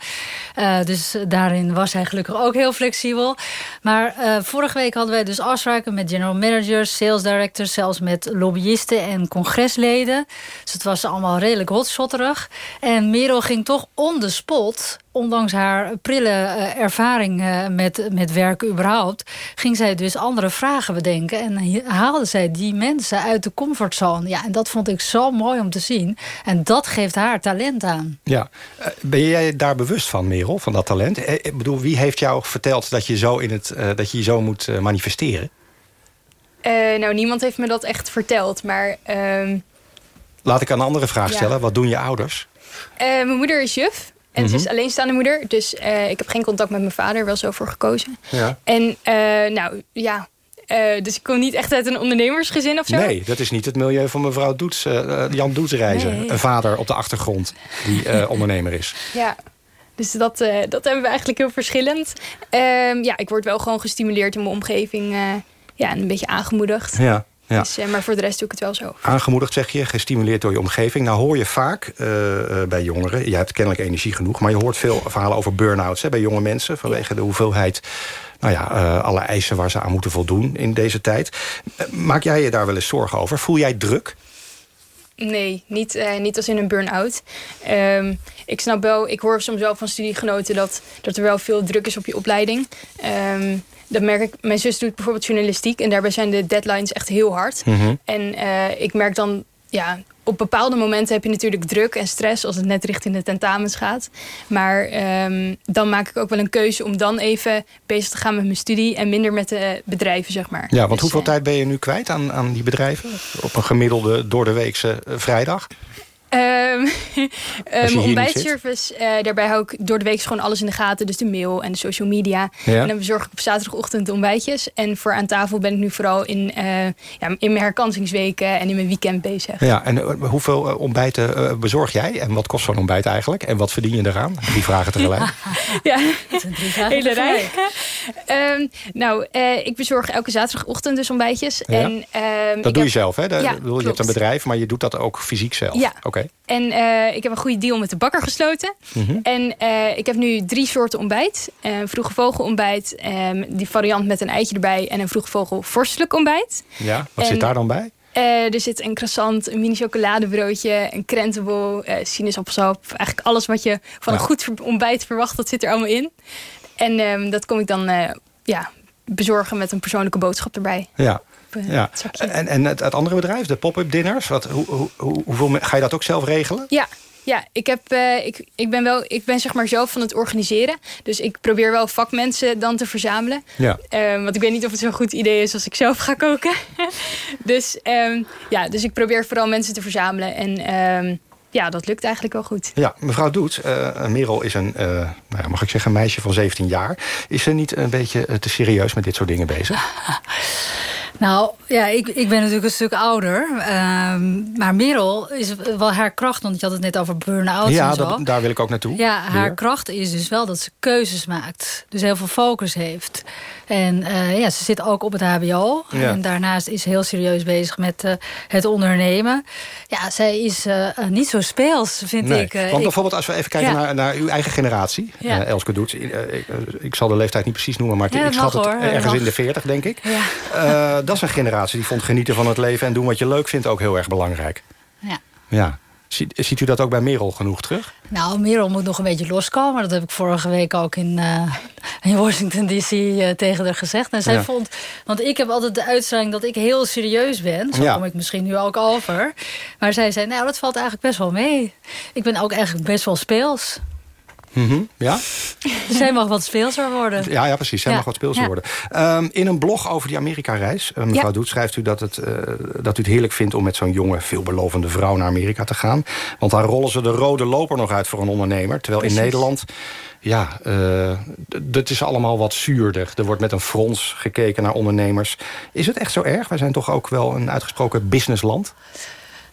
Dus daarin was hij gelukkig ook heel flexibel. Maar vorige week hadden wij dus afspraken met general managers... sales directors, zelfs met lobbyisten en congresleden. Dus het was allemaal redelijk hotshotterig. En Merel ging toch on the spot ondanks haar prille eh, ervaring eh, met, met werken überhaupt... ging zij dus andere vragen bedenken. En haalde zij die mensen uit de comfortzone. Ja, en dat vond ik zo mooi om te zien. En dat geeft haar talent aan. Ja. Eh, Ben jij daar bewust van, Merel, van dat talent? Ik bedoel, wie heeft jou verteld dat je, zo in het, eh, dat je je zo moet manifesteren? Eh, nou, niemand heeft me dat echt verteld. Maar ehm, Laat ik een andere vraag Ja. stellen. Wat doen je ouders? eh, mijn moeder is juf. En ze is Mhm. alleenstaande moeder. Dus eh, ik heb geen contact met mijn vader. Wel zo voor gekozen. Ja. En eh, nou, ja... eh, dus ik kom niet echt uit een ondernemersgezin of zo. Nee, dat is niet het milieu van mevrouw Doets, Jan Doetsreizen. Nee. Een vader op de achtergrond die (laughs) ondernemer is. Ja, dus dat, dat hebben we eigenlijk heel verschillend. Ehm, ja, ik word wel gewoon gestimuleerd in mijn omgeving. ja, en een beetje aangemoedigd. Ja, ja. Dus, eh, maar voor de rest doe ik het wel zo. Aangemoedigd zeg je, gestimuleerd door je omgeving. Nou hoor je vaak eh, eh, bij jongeren, je hebt kennelijk energie genoeg... maar je hoort veel verhalen over burn-outs bij jonge mensen... vanwege de hoeveelheid, nou ja, alle eisen waar ze aan moeten voldoen in deze tijd. Maak jij je daar wel eens zorgen over? Voel jij druk? Nee, niet, niet als in een burn-out. Ehm, ik snap wel, ik hoor soms wel van studiegenoten dat, dat er wel veel druk is op je opleiding. Ehm, dat merk ik. Mijn zus doet bijvoorbeeld journalistiek en daarbij zijn de deadlines echt heel hard. Mhm. En eh, ik merk dan, ja, op bepaalde momenten heb je natuurlijk druk en stress als het net richting de tentamens gaat. Maar ehm, dan maak ik ook wel een keuze om dan even bezig te gaan met mijn studie en minder met de bedrijven, zeg maar. Ja, want Dus, hoeveel eh, tijd ben je nu kwijt aan, aan die bedrijven? Op een gemiddelde door de weekse eh, vrijdag? (laughs) Niet ontbijtservice, eh, daarbij hou ik door de week gewoon alles in de gaten. Dus de mail en de social media. Ja. En dan bezorg ik op zaterdagochtend de ontbijtjes. En voor aan tafel ben ik nu vooral in, eh, ja, in mijn herkansingsweken en in mijn weekend bezig. Ja, en eh, hoeveel ontbijten eh, bezorg jij? En wat kost zo'n ontbijt eigenlijk? En wat verdien je eraan? Die vragen tegelijk. (laughs) Ja, vragen hele rij. Ehm, nou, eh, ik bezorg elke zaterdagochtend dus ontbijtjes. Ja. En, ehm, Dat ik doe je heb- zelf, hè? De- Ja, bedoel, je hebt een bedrijf, maar je doet dat ook fysiek zelf. Ja. Oké. En eh, ik heb een goede deal met de bakker gesloten. Mhm. En eh, ik heb nu drie soorten ontbijt. Een vroege vogelontbijt, ehm, die variant met een eitje erbij... en een vroege vogel vorstelijk ontbijt. Ja, wat En- zit daar dan bij? Eh, er zit een croissant, een mini chocoladebroodje, een krentenbol, eh sinaasappelsap. Eigenlijk alles wat je van een goed ontbijt verwacht, dat zit er allemaal in. En ehm, dat kom ik dan eh, ja, bezorgen met een persoonlijke boodschap erbij. Ja. Eh, ja. zakje. En, en het, het andere bedrijf, de pop-up dinners, wat, hoe, hoe, hoe- hoeveel, ga je dat ook zelf regelen? Ja, ja ik, heb, eh, ik, ik ben wel, ik ben zeg maar zelf van het organiseren. Dus ik probeer wel vakmensen dan te verzamelen. Ja. Ehm, want ik weet niet of het zo'n goed idee is als ik zelf ga koken. (laughs) dus, ehm, ja, dus ik probeer vooral mensen te verzamelen. En ehm, ja, dat lukt eigenlijk wel goed. Ja, mevrouw Doet, eh, Merel is een, eh, nou ja, mag ik zeggen, een meisje van 17 jaar. Is ze niet een beetje eh, te serieus met dit soort dingen bezig? (laughs) Nou, ja, ik, ik ben natuurlijk een stuk ouder. Ehm, maar Merel is wel haar kracht, want je had het net over burn-out ja, en zo. dat, daar wil ik ook naartoe. Ja, haar Weer. kracht is dus wel dat ze keuzes maakt. Dus heel veel focus heeft. En uh, ja, ze zit ook op het hbo. Ja. En daarnaast is ze heel serieus bezig met uh, het ondernemen. Ja, zij is uh, niet zo speels, vind nee. ik. Want bijvoorbeeld als we even kijken Ja. naar, naar uw eigen generatie. Ja. Elske Doets. Ik, ik zal de leeftijd niet precies noemen, maar ik schat het hoor. ergens in de 40, denk ik. Eh, dat is een generatie die vond genieten van het leven... en doen wat je leuk vindt ook heel erg belangrijk. Ja. Ja. Ziet, u dat ook bij Merel genoeg terug? Nou, Merel moet nog een beetje loskomen. Dat heb ik vorige week ook in, uh, in Washington D.C. Uh, tegen haar gezegd. En zij Ja. vond... Want ik heb altijd de uitstraling dat ik heel serieus ben. Zo Ja. kom ik misschien nu ook over. Maar zij zei, nou, dat valt eigenlijk best wel mee. Ik ben ook eigenlijk best wel speels. Mhm, Ja? Zij mag wat speelser worden. Ja, ja, precies. Zij Ja. mag wat speelser Ja. worden. Um, in een blog over die Amerika-reis, uh, mevrouw Ja. Doet, schrijft u dat, het, uh, dat u het heerlijk vindt... om met zo'n jonge, veelbelovende vrouw naar Amerika te gaan. Want daar rollen ze de rode loper nog uit voor een ondernemer. Terwijl Precies. in Nederland... Ja, uh, dat is allemaal wat zuurder. Er wordt met een frons gekeken naar ondernemers. Is het echt zo erg? Wij zijn toch ook wel een uitgesproken businessland?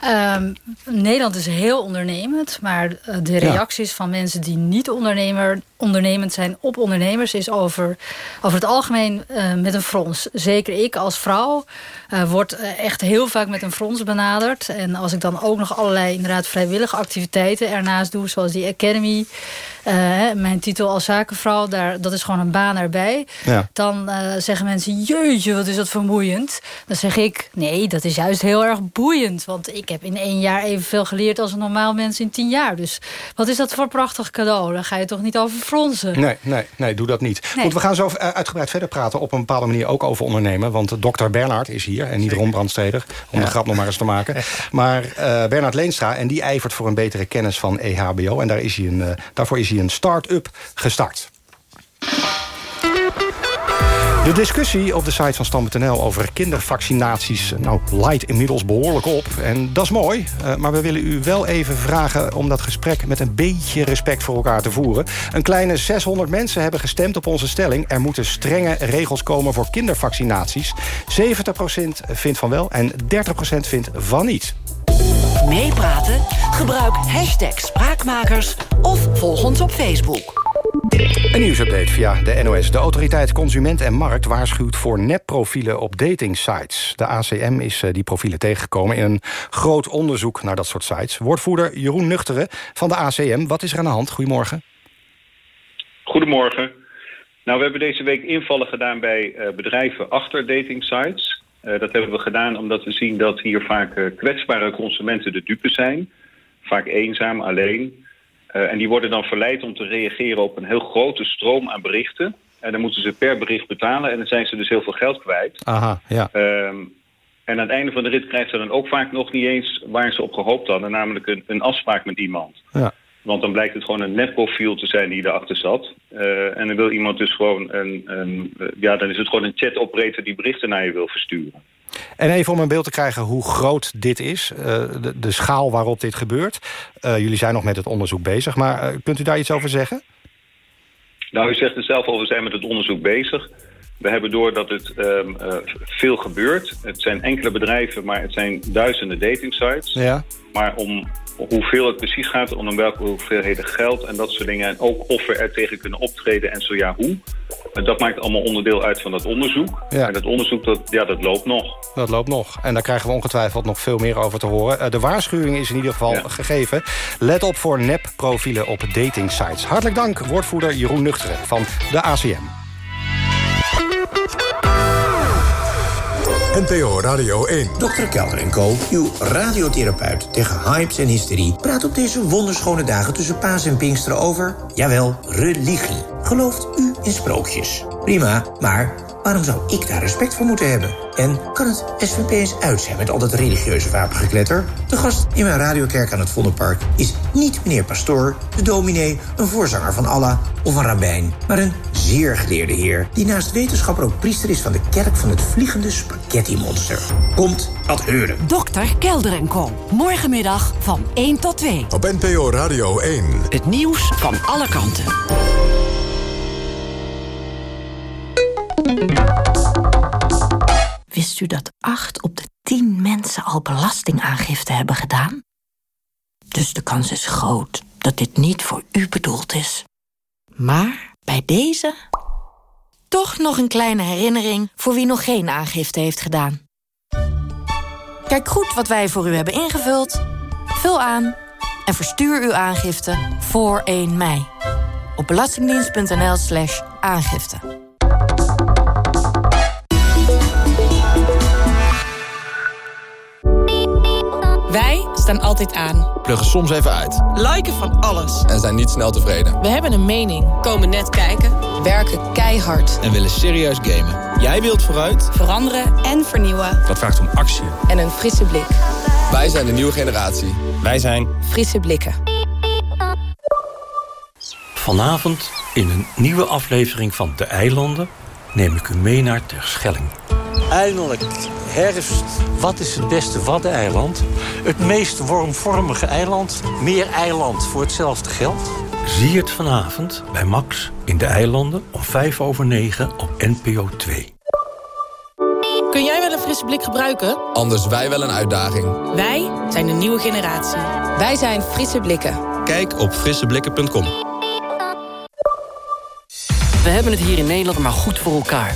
Um, Nederland is heel ondernemend, maar uh, de reacties ja. van mensen die niet ondernemer, ondernemend zijn op ondernemers is over, over het algemeen uh, met een frons. Zeker ik als vrouw uh, word echt heel vaak met een frons benaderd. En als ik dan ook nog allerlei inderdaad vrijwillige activiteiten ernaast doe, zoals die Academy, mijn titel als zakenvrouw, daar, dat is gewoon een baan erbij. Ja. Dan zeggen mensen, jeetje, wat is dat vermoeiend. Dan zeg ik, nee, dat is juist heel erg boeiend, want ik heb in één jaar evenveel geleerd als een normaal mens in tien jaar. Dus wat is dat voor een prachtig cadeau? Daar ga je toch niet over fronsen? Nee, nee, nee doe dat niet. Nee. Goed, we gaan zo uitgebreid verder praten. Op een bepaalde manier ook over ondernemen. Want dokter Bernhard is hier. En niet Ron Brandsteder. Om Ja. de grap nog maar eens te maken. (laughs) Maar uh, Bernhard Leenstra. En die ijvert voor een betere kennis van EHBO. En daar is hij een, uh, daarvoor is hij een start-up gestart. De discussie op de site van Stam.nl over kindervaccinaties nou, leidt inmiddels behoorlijk op. En dat is mooi, uh, maar we willen u wel even vragen om dat gesprek met een beetje respect voor elkaar te voeren. Een kleine 600 mensen hebben gestemd op onze stelling. Er moeten strenge regels komen voor kindervaccinaties. 70% vindt van wel en 30% vindt van niet. Meepraten? Gebruik hashtag Spraakmakers of volg ons op Facebook. Een nieuwsupdate via de NOS. De autoriteit Consument en Markt waarschuwt voor nepprofielen op datingsites. De ACM is die profielen tegengekomen in een groot onderzoek naar dat soort sites. Woordvoerder Jeroen Nuchteren van de ACM. Wat is er aan de hand? Goedemorgen. Goedemorgen. Nou, we hebben deze week invallen gedaan bij uh, bedrijven achter datingsites. Uh, dat hebben we gedaan omdat we zien dat hier vaak uh, kwetsbare consumenten de dupe zijn. Vaak eenzaam, alleen. Uh, en die worden dan verleid om te reageren op een heel grote stroom aan berichten. En dan moeten ze per bericht betalen en dan zijn ze dus heel veel geld kwijt. Aha, ja. Um, en aan het einde van de rit krijgen ze dan ook vaak nog niet eens waar ze op gehoopt hadden. Namelijk een, een afspraak met iemand. Ja. Want dan blijkt het gewoon een netprofiel te zijn die erachter zat. Uh, en dan wil iemand dus gewoon een, een uh, ja, dan is het gewoon een chat-operator die berichten naar je wil versturen. En even om een beeld te krijgen hoe groot dit is. Uh, de, de, schaal waarop dit gebeurt. Uh, jullie zijn nog met het onderzoek bezig. Maar kunt u daar iets over zeggen? Nou, u zegt het zelf al, we zijn met het onderzoek bezig. We hebben door dat het um, veel gebeurt. Het zijn enkele bedrijven, maar het zijn duizenden datingsites. Ja. Maar om hoeveel het precies gaat, om welke hoeveelheden geld en dat soort dingen. En ook of we er tegen kunnen optreden en zo ja, hoe. Dat maakt allemaal onderdeel uit van dat onderzoek. Ja. En dat onderzoek, dat, ja, dat loopt nog. Dat loopt nog. En daar krijgen we ongetwijfeld nog veel meer over te horen. Uh, de waarschuwing is in ieder geval ja. gegeven. Let op voor nep-profielen op datingsites. Hartelijk dank, woordvoerder Jeroen Nuchteren van de ACM. NPO Radio 1. Dr. Kelder Co., uw radiotherapeut tegen hypes en hysterie... praat op deze wonderschone dagen tussen paas en pinksteren over... jawel, religie. Gelooft u in sprookjes? Prima, maar waarom zou ik daar respect voor moeten hebben? En kan het SVP eens uit zijn met al dat religieuze wapengekletter? De gast in mijn radiokerk aan het Vondelpark is niet meneer pastoor, de dominee, een voorzanger van Allah of een rabbijn, maar een zeer geleerde heer die naast wetenschapper ook priester is van de kerk van het vliegende spaghetti-monster. Komt wat heuren. Dokter Kelder en Co. Morgenmiddag van 1 tot 2. Op NPO Radio 1. Het nieuws van alle kanten. Wist u dat 8 op de 10 mensen al belastingaangifte hebben gedaan? Dus de kans is groot dat dit niet voor u bedoeld is. Maar bij deze toch nog een kleine herinnering voor wie nog geen aangifte heeft gedaan. Kijk goed wat wij voor u hebben ingevuld. Vul aan en verstuur uw aangifte voor 1 mei. Op belastingdienst.nl slash aangifte. Wij staan altijd aan. Pluggen soms even uit. Liken van alles. En zijn niet snel tevreden. We hebben een mening. Komen net kijken. Werken keihard. En willen serieus gamen. Jij wilt vooruit. Veranderen en vernieuwen. Dat vraagt om actie. En een frisse blik. Wij zijn de nieuwe generatie. Wij zijn... Frisse blikken. Vanavond in een nieuwe aflevering van De Eilanden... neem ik u mee naar Terschelling. Eindelijk, herfst. Wat is het beste waddeneiland? Het meest wormvormige eiland. Meer eiland voor hetzelfde geld. Zie het vanavond bij Max in De Eilanden om 5 over 9 op NPO 2. Kun jij wel een frisse blik gebruiken? Anders wij wel een uitdaging. Wij zijn de nieuwe generatie. Wij zijn Frisse Blikken. Kijk op frisseblikken.com. We hebben het hier in Nederland maar goed voor elkaar.